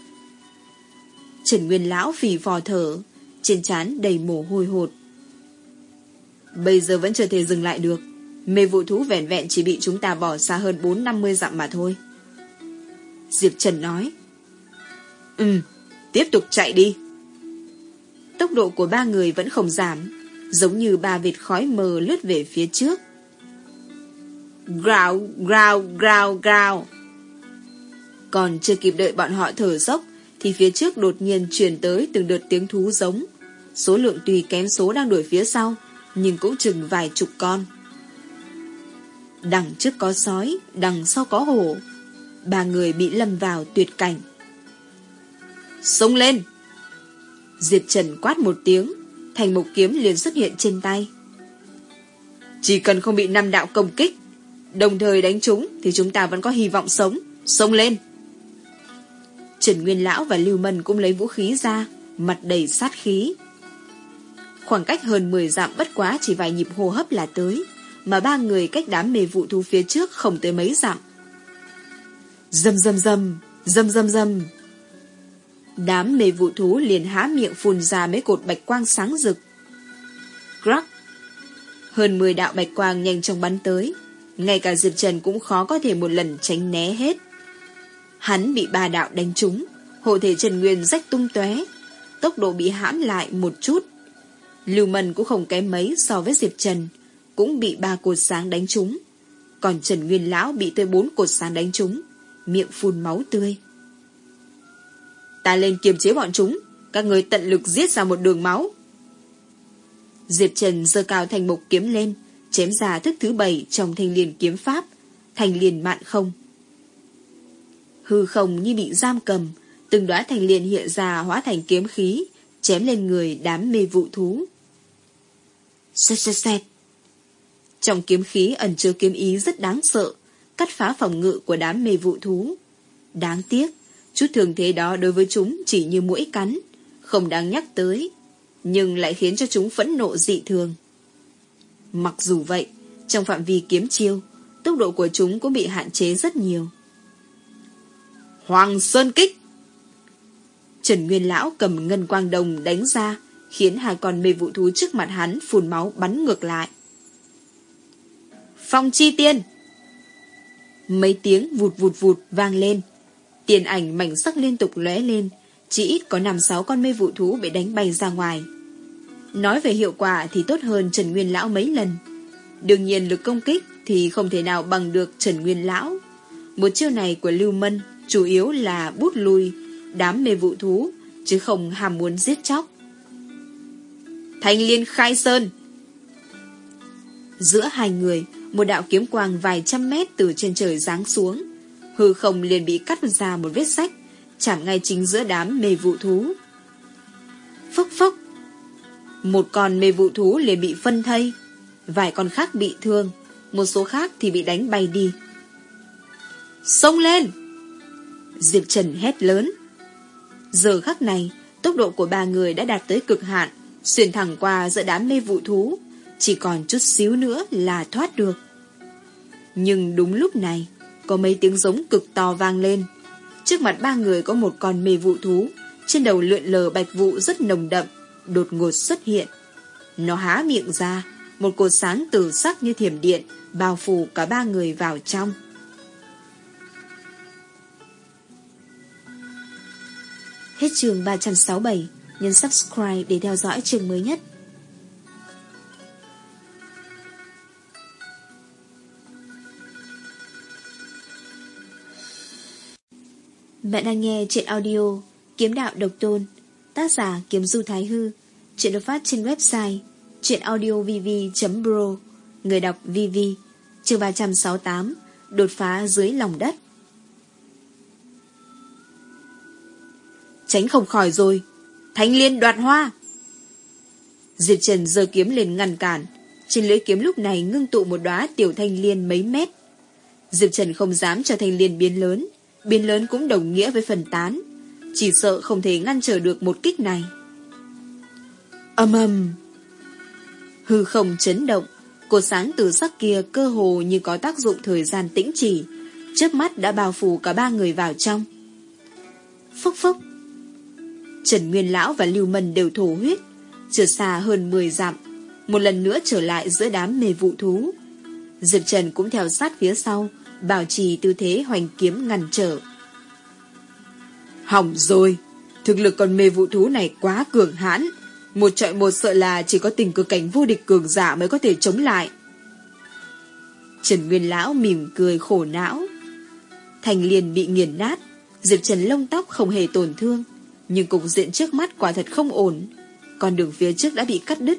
Trần Nguyên Lão phì phò thở, trên trán đầy mồ hôi hột. Bây giờ vẫn chưa thể dừng lại được. Mê vụ thú vẻn vẹn chỉ bị chúng ta bỏ xa hơn 4-50 dặm mà thôi. Diệp Trần nói. Ừ, tiếp tục chạy đi. Tốc độ của ba người vẫn không giảm, giống như ba vệt khói mờ lướt về phía trước. Growl, growl, growl, growl. Còn chưa kịp đợi bọn họ thở dốc, thì phía trước đột nhiên truyền tới từng đợt tiếng thú giống. Số lượng tùy kém số đang đuổi phía sau, nhưng cũng chừng vài chục con. Đằng trước có sói, đằng sau có hổ. Ba người bị lâm vào tuyệt cảnh. Xông lên! Diệp Trần quát một tiếng, thành một kiếm liền xuất hiện trên tay. Chỉ cần không bị năm đạo công kích, đồng thời đánh chúng thì chúng ta vẫn có hy vọng sống. Xông lên! Trần Nguyên Lão và Lưu Mân cũng lấy vũ khí ra, mặt đầy sát khí. Khoảng cách hơn 10 dặm bất quá chỉ vài nhịp hô hấp là tới, mà ba người cách đám mề vụ thu phía trước không tới mấy dặm. Dâm dâm dâm, dâm dâm dâm. Đám mề vụ thú liền há miệng phun ra mấy cột bạch quang sáng rực. Crack! Hơn 10 đạo bạch quang nhanh chóng bắn tới, ngay cả Diệp Trần cũng khó có thể một lần tránh né hết. Hắn bị ba đạo đánh trúng, hộ thể Trần Nguyên rách tung tóe, tốc độ bị hãm lại một chút. Lưu Mân cũng không kém mấy so với Diệp Trần, cũng bị ba cột sáng đánh trúng. Còn Trần Nguyên Lão bị tới bốn cột sáng đánh trúng, miệng phun máu tươi. Ta lên kiềm chế bọn chúng, các người tận lực giết ra một đường máu. Diệp Trần giơ cao thành mục kiếm lên, chém ra thức thứ bảy trong thanh liền kiếm pháp, thành liền mạn không. Hư không như bị giam cầm, từng đóa thành liền hiện ra hóa thành kiếm khí, chém lên người đám mê vụ thú. Xẹt xẹt xẹt. Trong kiếm khí ẩn chứa kiếm ý rất đáng sợ, cắt phá phòng ngự của đám mê vụ thú. Đáng tiếc, chút thường thế đó đối với chúng chỉ như mũi cắn, không đáng nhắc tới, nhưng lại khiến cho chúng phẫn nộ dị thường. Mặc dù vậy, trong phạm vi kiếm chiêu, tốc độ của chúng cũng bị hạn chế rất nhiều. Hoàng Sơn Kích Trần Nguyên Lão cầm ngân quang đồng đánh ra, khiến hai con mê vụ thú trước mặt hắn phun máu bắn ngược lại. Phong chi tiên Mấy tiếng vụt vụt vụt vang lên. Tiền ảnh mảnh sắc liên tục lóe lên, chỉ ít có 5-6 con mê vụ thú bị đánh bay ra ngoài. Nói về hiệu quả thì tốt hơn Trần Nguyên Lão mấy lần. Đương nhiên lực công kích thì không thể nào bằng được Trần Nguyên Lão. Một chiêu này của Lưu Mân chủ yếu là bút lui đám mê vụ thú, chứ không hàm muốn giết chóc. Thanh liên khai sơn Giữa hai người, một đạo kiếm quang vài trăm mét từ trên trời giáng xuống. Hư không liền bị cắt ra một vết sách, chạm ngay chính giữa đám mê vụ thú. Phốc phốc Một con mê vụ thú liền bị phân thây, vài con khác bị thương, một số khác thì bị đánh bay đi. Xông lên! Diệp Trần hét lớn. Giờ khắc này, tốc độ của ba người đã đạt tới cực hạn, xuyên thẳng qua giữa đám mê vụ thú, chỉ còn chút xíu nữa là thoát được. Nhưng đúng lúc này, có mấy tiếng giống cực to vang lên. Trước mặt ba người có một con mê vụ thú, trên đầu lượn lờ bạch vụ rất nồng đậm, đột ngột xuất hiện. Nó há miệng ra, một cột sáng tử sắc như thiểm điện, bao phủ cả ba người vào trong. Hết trường 367, nhấn subscribe để theo dõi trường mới nhất. Bạn đang nghe chuyện audio Kiếm đạo độc tôn Tác giả Kiếm Du Thái Hư Chuyện được phát trên website Chuyện audiovv.pro Người đọc VV Chương 368 Đột phá dưới lòng đất Tránh không khỏi rồi. Thánh liên đoạt hoa. Diệp Trần giơ kiếm lên ngăn cản. Trên lưỡi kiếm lúc này ngưng tụ một đóa tiểu thanh liên mấy mét. Diệp Trần không dám cho thanh liên biến lớn. Biến lớn cũng đồng nghĩa với phần tán. Chỉ sợ không thể ngăn trở được một kích này. Âm âm Hư không chấn động. Cột sáng từ sắc kia cơ hồ như có tác dụng thời gian tĩnh chỉ. Trước mắt đã bao phủ cả ba người vào trong. Phốc phốc. Trần Nguyên Lão và Lưu Mân đều thổ huyết Trượt xa hơn 10 dặm, Một lần nữa trở lại giữa đám mê vụ thú. Diệp Trần cũng theo sát phía sau, Bảo trì tư thế hoành kiếm ngăn trở. Hỏng rồi, Thực lực con mê vụ thú này quá cường hãn, Một trọi một sợ là Chỉ có tình cực cảnh vô địch cường giả Mới có thể chống lại. Trần Nguyên Lão mỉm cười khổ não. Thành liền bị nghiền nát, Diệp Trần lông tóc không hề tổn thương. Nhưng cục diện trước mắt quả thật không ổn. Con đường phía trước đã bị cắt đứt,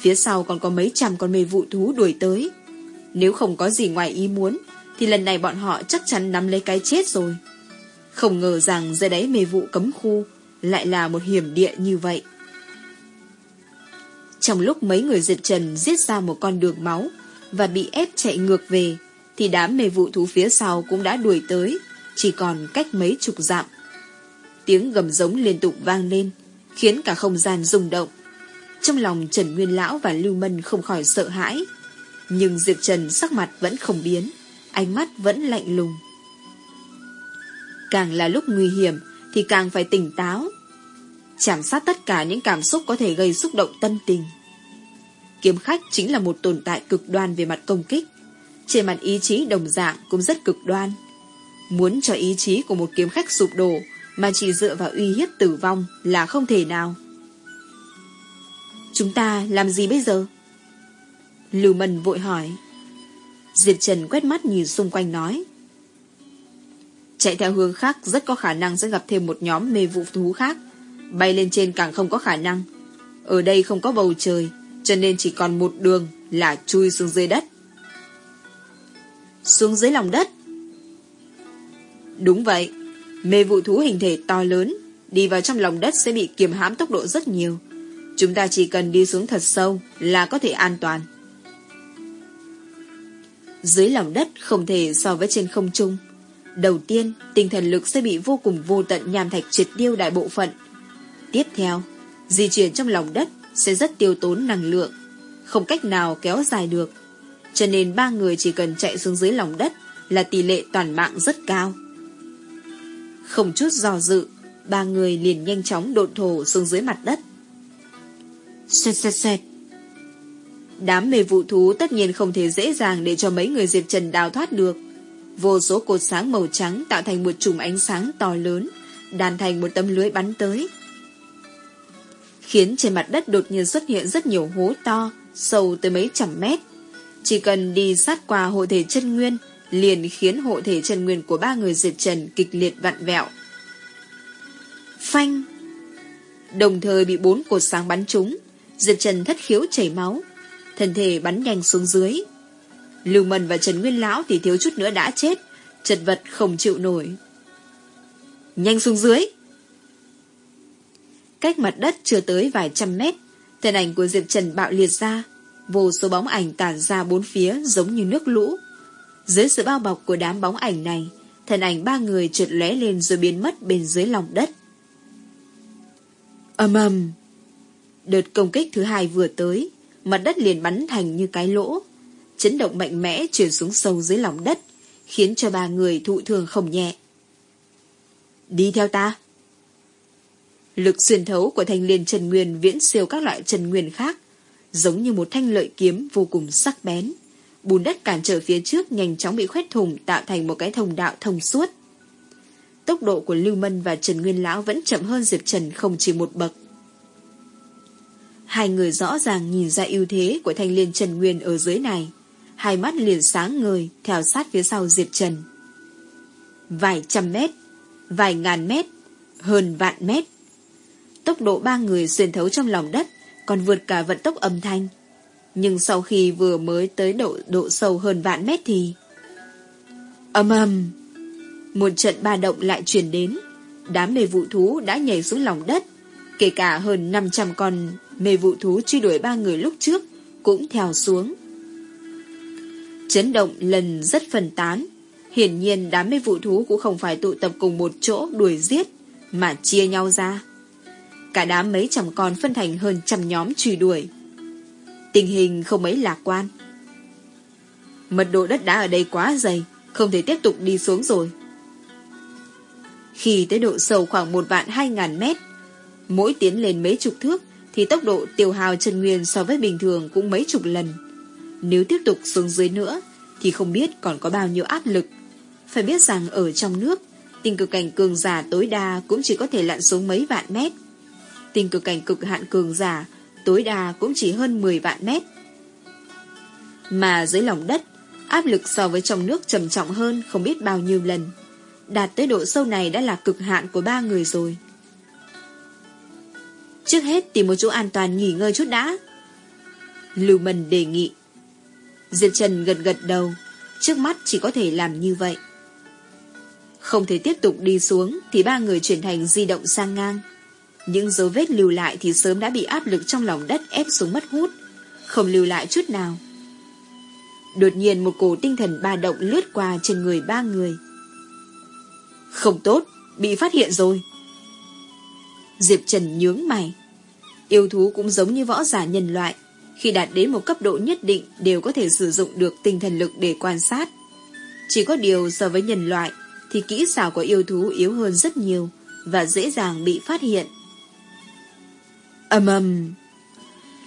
Phía sau còn có mấy trăm con mê vụ thú đuổi tới. Nếu không có gì ngoài ý muốn, Thì lần này bọn họ chắc chắn nắm lấy cái chết rồi. Không ngờ rằng dưới đáy mê vụ cấm khu Lại là một hiểm địa như vậy. Trong lúc mấy người diệt trần giết ra một con đường máu Và bị ép chạy ngược về, Thì đám mê vụ thú phía sau cũng đã đuổi tới, Chỉ còn cách mấy chục dặm. Tiếng gầm giống liên tục vang lên, Khiến cả không gian rung động. Trong lòng Trần Nguyên Lão và Lưu Mân không khỏi sợ hãi, Nhưng Diệp Trần sắc mặt vẫn không biến, Ánh mắt vẫn lạnh lùng. Càng là lúc nguy hiểm Thì càng phải tỉnh táo Chảm sát tất cả những cảm xúc Có thể gây xúc động tâm tình. Kiếm khách chính là một tồn tại cực đoan Về mặt công kích, Trên mặt ý chí đồng dạng cũng rất cực đoan. Muốn cho ý chí của một kiếm khách sụp đổ mà chỉ dựa vào uy hiếp tử vong là không thể nào. Chúng ta làm gì bây giờ? Lưu Mân vội hỏi. Diệp Trần quét mắt nhìn xung quanh nói. Chạy theo hướng khác rất có khả năng sẽ gặp thêm một nhóm mê vụ thú khác. Bay lên trên càng không có khả năng. Ở đây không có bầu trời, cho nên chỉ còn một đường là chui xuống dưới đất. Xuống dưới lòng đất? Đúng vậy. Mê vụ thú hình thể to lớn, đi vào trong lòng đất sẽ bị kiềm hãm tốc độ rất nhiều. Chúng ta chỉ cần đi xuống thật sâu là có thể an toàn. Dưới lòng đất không thể so với trên không trung. Đầu tiên, tinh thần lực sẽ bị vô cùng vô tận nhàm thạch triệt tiêu đại bộ phận. Tiếp theo, di chuyển trong lòng đất sẽ rất tiêu tốn năng lượng, không cách nào kéo dài được. Cho nên ba người chỉ cần chạy xuống dưới lòng đất là tỷ lệ toàn mạng rất cao. Không chút do dự, ba người liền nhanh chóng đột thổ xuống dưới mặt đất. Xẹt xẹt xẹt. Đám mê vụ thú tất nhiên không thể dễ dàng để cho mấy người Diệp Trần đào thoát được. Vô số cột sáng màu trắng tạo thành một chùm ánh sáng to lớn, đàn thành một tấm lưới bắn tới. Khiến trên mặt đất đột nhiên xuất hiện rất nhiều hố to, sâu tới mấy trăm mét. Chỉ cần đi sát qua hộ thể chân nguyên liền khiến hộ thể chân nguyên của ba người Diệp Trần kịch liệt vặn vẹo. Phanh! Đồng thời bị bốn cột sáng bắn trúng, Diệp Trần thất khiếu chảy máu, thân thể bắn nhanh xuống dưới. Lưu mần và Trần Nguyên Lão thì thiếu chút nữa đã chết, chật vật không chịu nổi. Nhanh xuống dưới! Cách mặt đất chưa tới vài trăm mét, thân ảnh của Diệp Trần bạo liệt ra, vô số bóng ảnh tản ra bốn phía giống như nước lũ, dưới sự bao bọc của đám bóng ảnh này, thân ảnh ba người trượt lóe lên rồi biến mất bên dưới lòng đất. ầm ầm. Đợt công kích thứ hai vừa tới, mặt đất liền bắn thành như cái lỗ. Chấn động mạnh mẽ chuyển xuống sâu dưới lòng đất, khiến cho ba người thụ thương không nhẹ. Đi theo ta. Lực xuyên thấu của thanh liên Trần Nguyên viễn siêu các loại Trần Nguyên khác, giống như một thanh lợi kiếm vô cùng sắc bén. Bùn đất cản trở phía trước nhanh chóng bị khoét thùng tạo thành một cái thông đạo thông suốt. Tốc độ của Lưu Mân và Trần Nguyên Lão vẫn chậm hơn Diệp Trần không chỉ một bậc. Hai người rõ ràng nhìn ra ưu thế của thanh liên Trần Nguyên ở dưới này. Hai mắt liền sáng ngời, theo sát phía sau Diệp Trần. Vài trăm mét, vài ngàn mét, hơn vạn mét. Tốc độ ba người xuyên thấu trong lòng đất, còn vượt cả vận tốc âm thanh. Nhưng sau khi vừa mới tới độ độ sâu hơn vạn mét thì... Âm ầm! Một trận ba động lại chuyển đến. Đám mê vụ thú đã nhảy xuống lòng đất. Kể cả hơn 500 con mê vụ thú truy đuổi ba người lúc trước cũng theo xuống. Chấn động lần rất phân tán. Hiển nhiên đám mê vụ thú cũng không phải tụ tập cùng một chỗ đuổi giết, mà chia nhau ra. Cả đám mấy trăm con phân thành hơn trăm nhóm truy đuổi. Tình hình không mấy lạc quan. Mật độ đất đá ở đây quá dày, không thể tiếp tục đi xuống rồi. Khi tới độ sâu khoảng một vạn hai ngàn mét, mỗi tiến lên mấy chục thước thì tốc độ tiêu hào chân nguyên so với bình thường cũng mấy chục lần. Nếu tiếp tục xuống dưới nữa thì không biết còn có bao nhiêu áp lực. Phải biết rằng ở trong nước, tình cực cảnh cường giả tối đa cũng chỉ có thể lặn xuống mấy vạn mét. Tình cực cảnh cực hạn cường giả tối đa cũng chỉ hơn 10 vạn mét. Mà dưới lòng đất, áp lực so với trong nước trầm trọng hơn không biết bao nhiêu lần. Đạt tới độ sâu này đã là cực hạn của ba người rồi. Trước hết tìm một chỗ an toàn nghỉ ngơi chút đã. Lưu Mần đề nghị. Diệp Trần gật gật đầu, trước mắt chỉ có thể làm như vậy. Không thể tiếp tục đi xuống thì ba người chuyển thành di động sang ngang. Những dấu vết lưu lại thì sớm đã bị áp lực trong lòng đất ép xuống mất hút, không lưu lại chút nào. Đột nhiên một cổ tinh thần ba động lướt qua trên người ba người. Không tốt, bị phát hiện rồi. Diệp Trần nhướng mày. Yêu thú cũng giống như võ giả nhân loại, khi đạt đến một cấp độ nhất định đều có thể sử dụng được tinh thần lực để quan sát. Chỉ có điều so với nhân loại thì kỹ xảo của yêu thú yếu hơn rất nhiều và dễ dàng bị phát hiện ầm ầm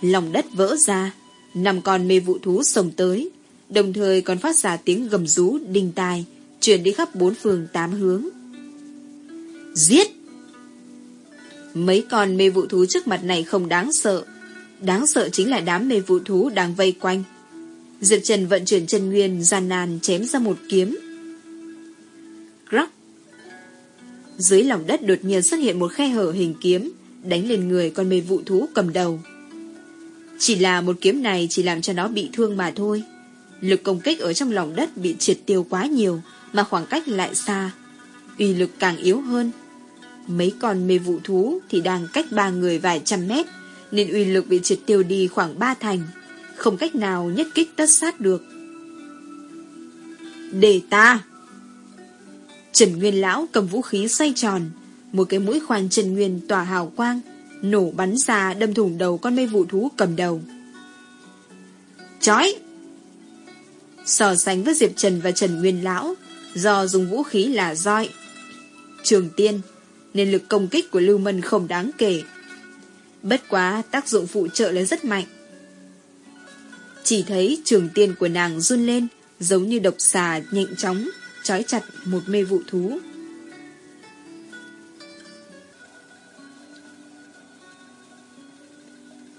Lòng đất vỡ ra, năm con mê vụ thú sồng tới, đồng thời còn phát ra tiếng gầm rú đinh tai, truyền đi khắp bốn phương tám hướng. Giết! Mấy con mê vụ thú trước mặt này không đáng sợ. Đáng sợ chính là đám mê vụ thú đang vây quanh. Diệp Trần vận chuyển chân nguyên gian nan chém ra một kiếm. Rắc! Dưới lòng đất đột nhiên xuất hiện một khe hở hình kiếm, đánh lên người con mê vụ thú cầm đầu. Chỉ là một kiếm này chỉ làm cho nó bị thương mà thôi. Lực công kích ở trong lòng đất bị triệt tiêu quá nhiều, mà khoảng cách lại xa. uy lực càng yếu hơn. Mấy con mê vụ thú thì đang cách ba người vài trăm mét, nên uy lực bị triệt tiêu đi khoảng ba thành. Không cách nào nhất kích tất sát được. Để ta! Trần Nguyên Lão cầm vũ khí xoay tròn, một cái mũi khoan Trần Nguyên tỏa hào quang, nổ bắn ra đâm thủng đầu con mê vụ thú cầm đầu. Chói! So sánh với Diệp Trần và Trần Nguyên Lão, do dùng vũ khí là roi. Trường tiên, nên lực công kích của Lưu Mân không đáng kể. Bất quá tác dụng phụ trợ là rất mạnh. Chỉ thấy trường tiên của nàng run lên, giống như độc xà nhện chóng, trói chặt một mê vụ thú.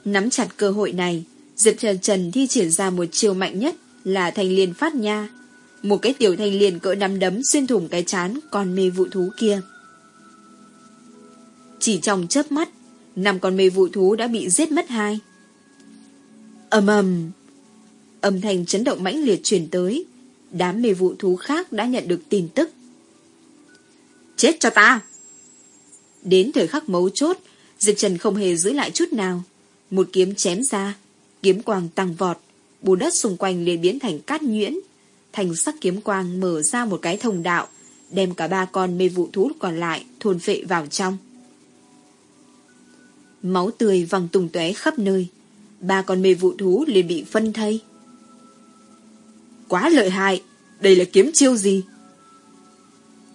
Nắm chặt cơ hội này, Diệp Trần Trần thi triển ra một chiêu mạnh nhất là thanh liên phát nha. Một cái tiểu thanh liên cỡ nắm đấm xuyên thủng cái chán con mê vụ thú kia. Chỉ trong chớp mắt, năm con mê vụ thú đã bị giết mất hai. ầm ầm Âm thanh chấn động mãnh liệt truyền tới. Đám mê vụ thú khác đã nhận được tin tức. Chết cho ta! Đến thời khắc mấu chốt, Diệp Trần không hề giữ lại chút nào. Một kiếm chém ra, kiếm quang tăng vọt, bùn đất xung quanh liền biến thành cát nhuyễn. Thành sắc kiếm quang mở ra một cái thông đạo, đem cả ba con mê vụ thú còn lại thôn phệ vào trong. Máu tươi văng tung tóe khắp nơi. Ba con mê vụ thú liền bị phân thây. Quá lợi hại! Đây là kiếm chiêu gì?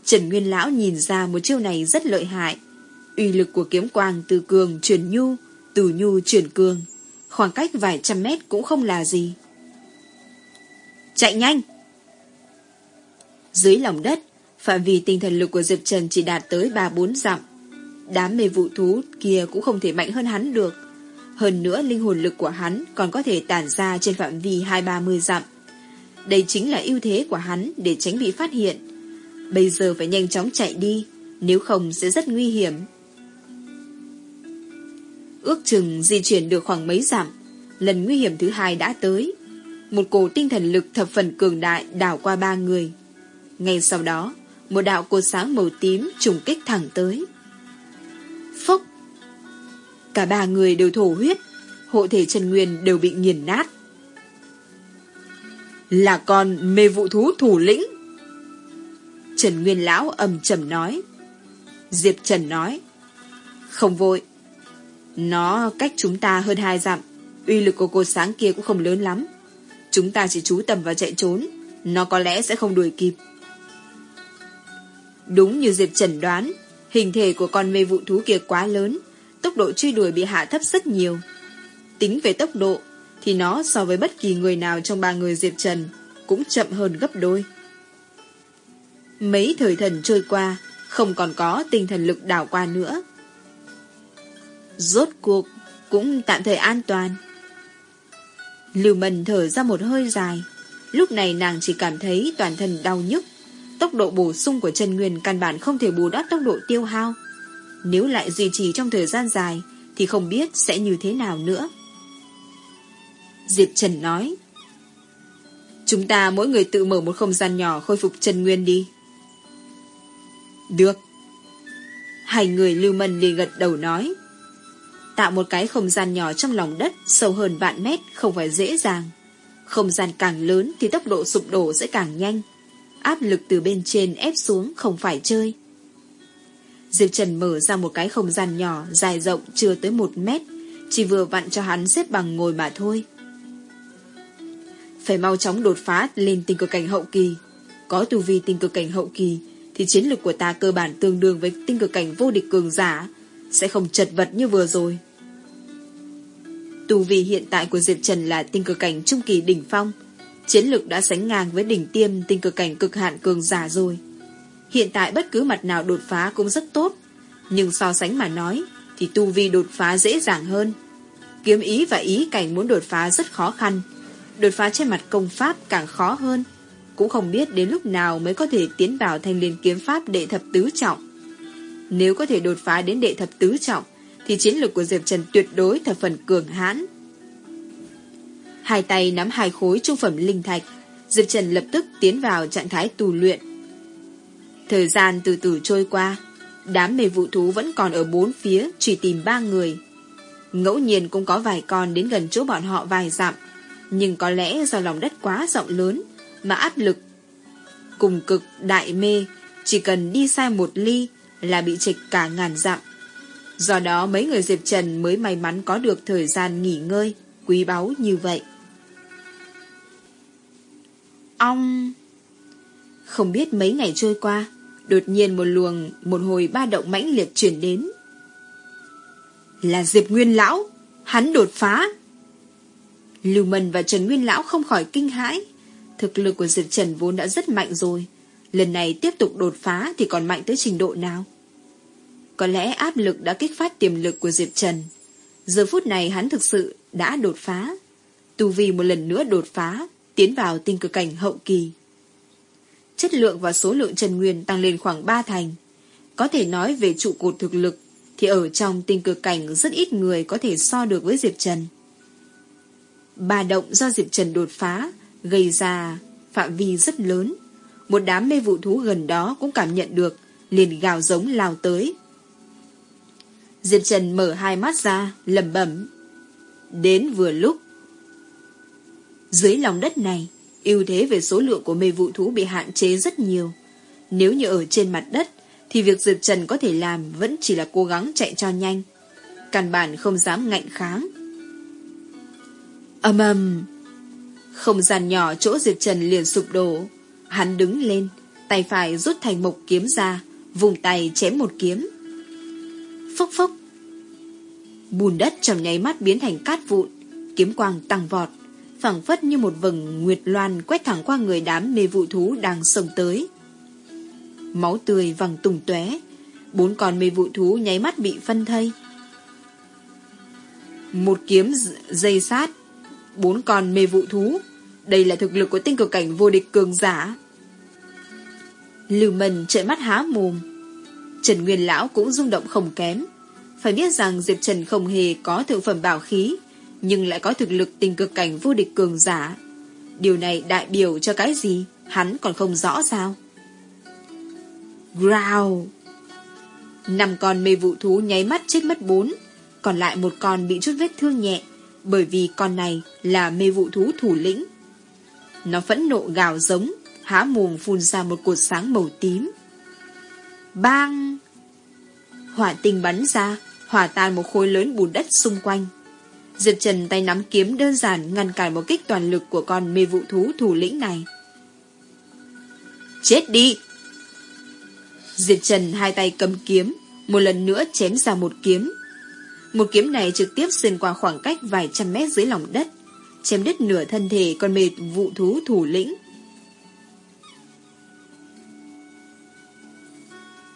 Trần Nguyên Lão nhìn ra một chiêu này rất lợi hại. Uy lực của kiếm quang từ cường chuyển nhu, từ nhu chuyển cường. Khoảng cách vài trăm mét cũng không là gì. Chạy nhanh! Dưới lòng đất, phạm vi tinh thần lực của Diệp Trần chỉ đạt tới 3-4 dặm. Đám mê vụ thú kia cũng không thể mạnh hơn hắn được. Hơn nữa linh hồn lực của hắn còn có thể tản ra trên phạm vi 2-30 dặm. Đây chính là ưu thế của hắn để tránh bị phát hiện. Bây giờ phải nhanh chóng chạy đi, nếu không sẽ rất nguy hiểm. Ước chừng di chuyển được khoảng mấy dặm, lần nguy hiểm thứ hai đã tới. Một cổ tinh thần lực thập phần cường đại đảo qua ba người. Ngay sau đó, một đạo cột sáng màu tím trùng kích thẳng tới. Phốc! Cả ba người đều thổ huyết, hộ thể Trần Nguyên đều bị nghiền nát. Là con mê vụ thú thủ lĩnh. Trần Nguyên Lão ầm trầm nói. Diệp Trần nói. Không vội. Nó cách chúng ta hơn hai dặm. Uy lực của cột sáng kia cũng không lớn lắm. Chúng ta chỉ chú tầm và chạy trốn. Nó có lẽ sẽ không đuổi kịp. Đúng như Diệp Trần đoán, hình thể của con mê vụ thú kia quá lớn, tốc độ truy đuổi bị hạ thấp rất nhiều. Tính về tốc độ, thì nó so với bất kỳ người nào trong ba người Diệp Trần cũng chậm hơn gấp đôi. Mấy thời thần trôi qua, không còn có tinh thần lực đảo qua nữa. Rốt cuộc cũng tạm thời an toàn. Lưu Mần thở ra một hơi dài, lúc này nàng chỉ cảm thấy toàn thân đau nhức, tốc độ bổ sung của chân nguyên căn bản không thể bù đắp tốc độ tiêu hao. Nếu lại duy trì trong thời gian dài, thì không biết sẽ như thế nào nữa. Diệp Trần nói, Chúng ta mỗi người tự mở một không gian nhỏ khôi phục chân nguyên đi. Được. Hai người lưu mân liền gật đầu nói. Tạo một cái không gian nhỏ trong lòng đất sâu hơn vạn mét không phải dễ dàng. Không gian càng lớn thì tốc độ sụp đổ sẽ càng nhanh. Áp lực từ bên trên ép xuống không phải chơi. Diệp Trần mở ra một cái không gian nhỏ dài rộng chưa tới một mét, chỉ vừa vặn cho hắn xếp bằng ngồi mà thôi. Phải mau chóng đột phá lên tình cực cảnh hậu kỳ. Có tu vi tình cực cảnh hậu kỳ thì chiến lược của ta cơ bản tương đương với tinh cực cảnh vô địch cường giả, sẽ không chật vật như vừa rồi. Tu vi hiện tại của Diệp Trần là tinh cực cảnh trung kỳ đỉnh phong, chiến lược đã sánh ngang với đỉnh tiêm tinh cực cảnh cực hạn cường giả rồi. Hiện tại bất cứ mặt nào đột phá cũng rất tốt, nhưng so sánh mà nói thì tu vi đột phá dễ dàng hơn. Kiếm ý và ý cảnh muốn đột phá rất khó khăn, đột phá trên mặt công pháp càng khó hơn. Cũng không biết đến lúc nào mới có thể tiến vào thanh liên kiếm pháp đệ thập tứ trọng. Nếu có thể đột phá đến đệ thập tứ trọng, thì chiến lược của Diệp Trần tuyệt đối thập phần cường hãn. Hai tay nắm hai khối trung phẩm linh thạch, Diệp Trần lập tức tiến vào trạng thái tù luyện. Thời gian từ từ trôi qua, đám mê vụ thú vẫn còn ở bốn phía chỉ tìm ba người. Ngẫu nhiên cũng có vài con đến gần chỗ bọn họ vài dặm, nhưng có lẽ do lòng đất quá rộng lớn mà áp lực cùng cực đại mê chỉ cần đi sai một ly là bị trịch cả ngàn dặm. Do đó mấy người Diệp Trần mới may mắn có được thời gian nghỉ ngơi, quý báu như vậy. Ong! Không biết mấy ngày trôi qua, đột nhiên một luồng, một hồi ba động mãnh liệt chuyển đến. Là Diệp Nguyên Lão! Hắn đột phá! Lưu Mần và Trần Nguyên Lão không khỏi kinh hãi. Thực lực của Diệp Trần vốn đã rất mạnh rồi. Lần này tiếp tục đột phá thì còn mạnh tới trình độ nào? Có lẽ áp lực đã kích phát tiềm lực của Diệp Trần. Giờ phút này hắn thực sự đã đột phá. Tu vi một lần nữa đột phá, tiến vào tinh cực cảnh hậu kỳ. Chất lượng và số lượng Trần Nguyên tăng lên khoảng 3 thành. Có thể nói về trụ cột thực lực, thì ở trong tinh cực cảnh rất ít người có thể so được với Diệp Trần. Bà động do Diệp Trần đột phá, gây ra phạm vi rất lớn. Một đám mê vụ thú gần đó cũng cảm nhận được, liền gào giống lao tới. Diệp Trần mở hai mắt ra, lầm bẩm Đến vừa lúc. Dưới lòng đất này, ưu thế về số lượng của mê vụ thú bị hạn chế rất nhiều. Nếu như ở trên mặt đất, thì việc Diệp Trần có thể làm vẫn chỉ là cố gắng chạy cho nhanh. Căn bản không dám ngạnh kháng. ầm ầm Không gian nhỏ chỗ Diệp Trần liền sụp đổ. Hắn đứng lên, tay phải rút thành mộc kiếm ra, vùng tay chém một kiếm. Phốc phốc. Bùn đất trong nháy mắt biến thành cát vụn, kiếm quang tăng vọt, phẳng phất như một vầng nguyệt loan quét thẳng qua người đám mê vụ thú đang sông tới. Máu tươi văng tùng tóe, bốn con mê vụ thú nháy mắt bị phân thây. Một kiếm dây sát, bốn con mê vụ thú, đây là thực lực của tinh cực cảnh vô địch cường giả. Lưu Mân trợn mắt há mồm. Trần Nguyên Lão cũng rung động không kém. Phải biết rằng Diệp Trần không hề có thượng phẩm bảo khí, nhưng lại có thực lực tình cực cảnh vô địch cường giả. Điều này đại biểu cho cái gì, hắn còn không rõ sao. Growl Năm con mê vụ thú nháy mắt chết mất bốn, còn lại một con bị chút vết thương nhẹ, bởi vì con này là mê vụ thú thủ lĩnh. Nó phẫn nộ gào giống, há mồm phun ra một cột sáng màu tím. Bang! Hỏa tinh bắn ra, hỏa tan một khối lớn bùn đất xung quanh. Diệp Trần tay nắm kiếm đơn giản ngăn cản một kích toàn lực của con mê vụ thú thủ lĩnh này. Chết đi! Diệp Trần hai tay cầm kiếm, một lần nữa chém ra một kiếm. Một kiếm này trực tiếp xuyên qua khoảng cách vài trăm mét dưới lòng đất, chém đứt nửa thân thể con mệt vụ thú thủ lĩnh.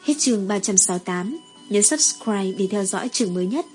Hết chương 368, nhấn subscribe để theo dõi chương mới nhất.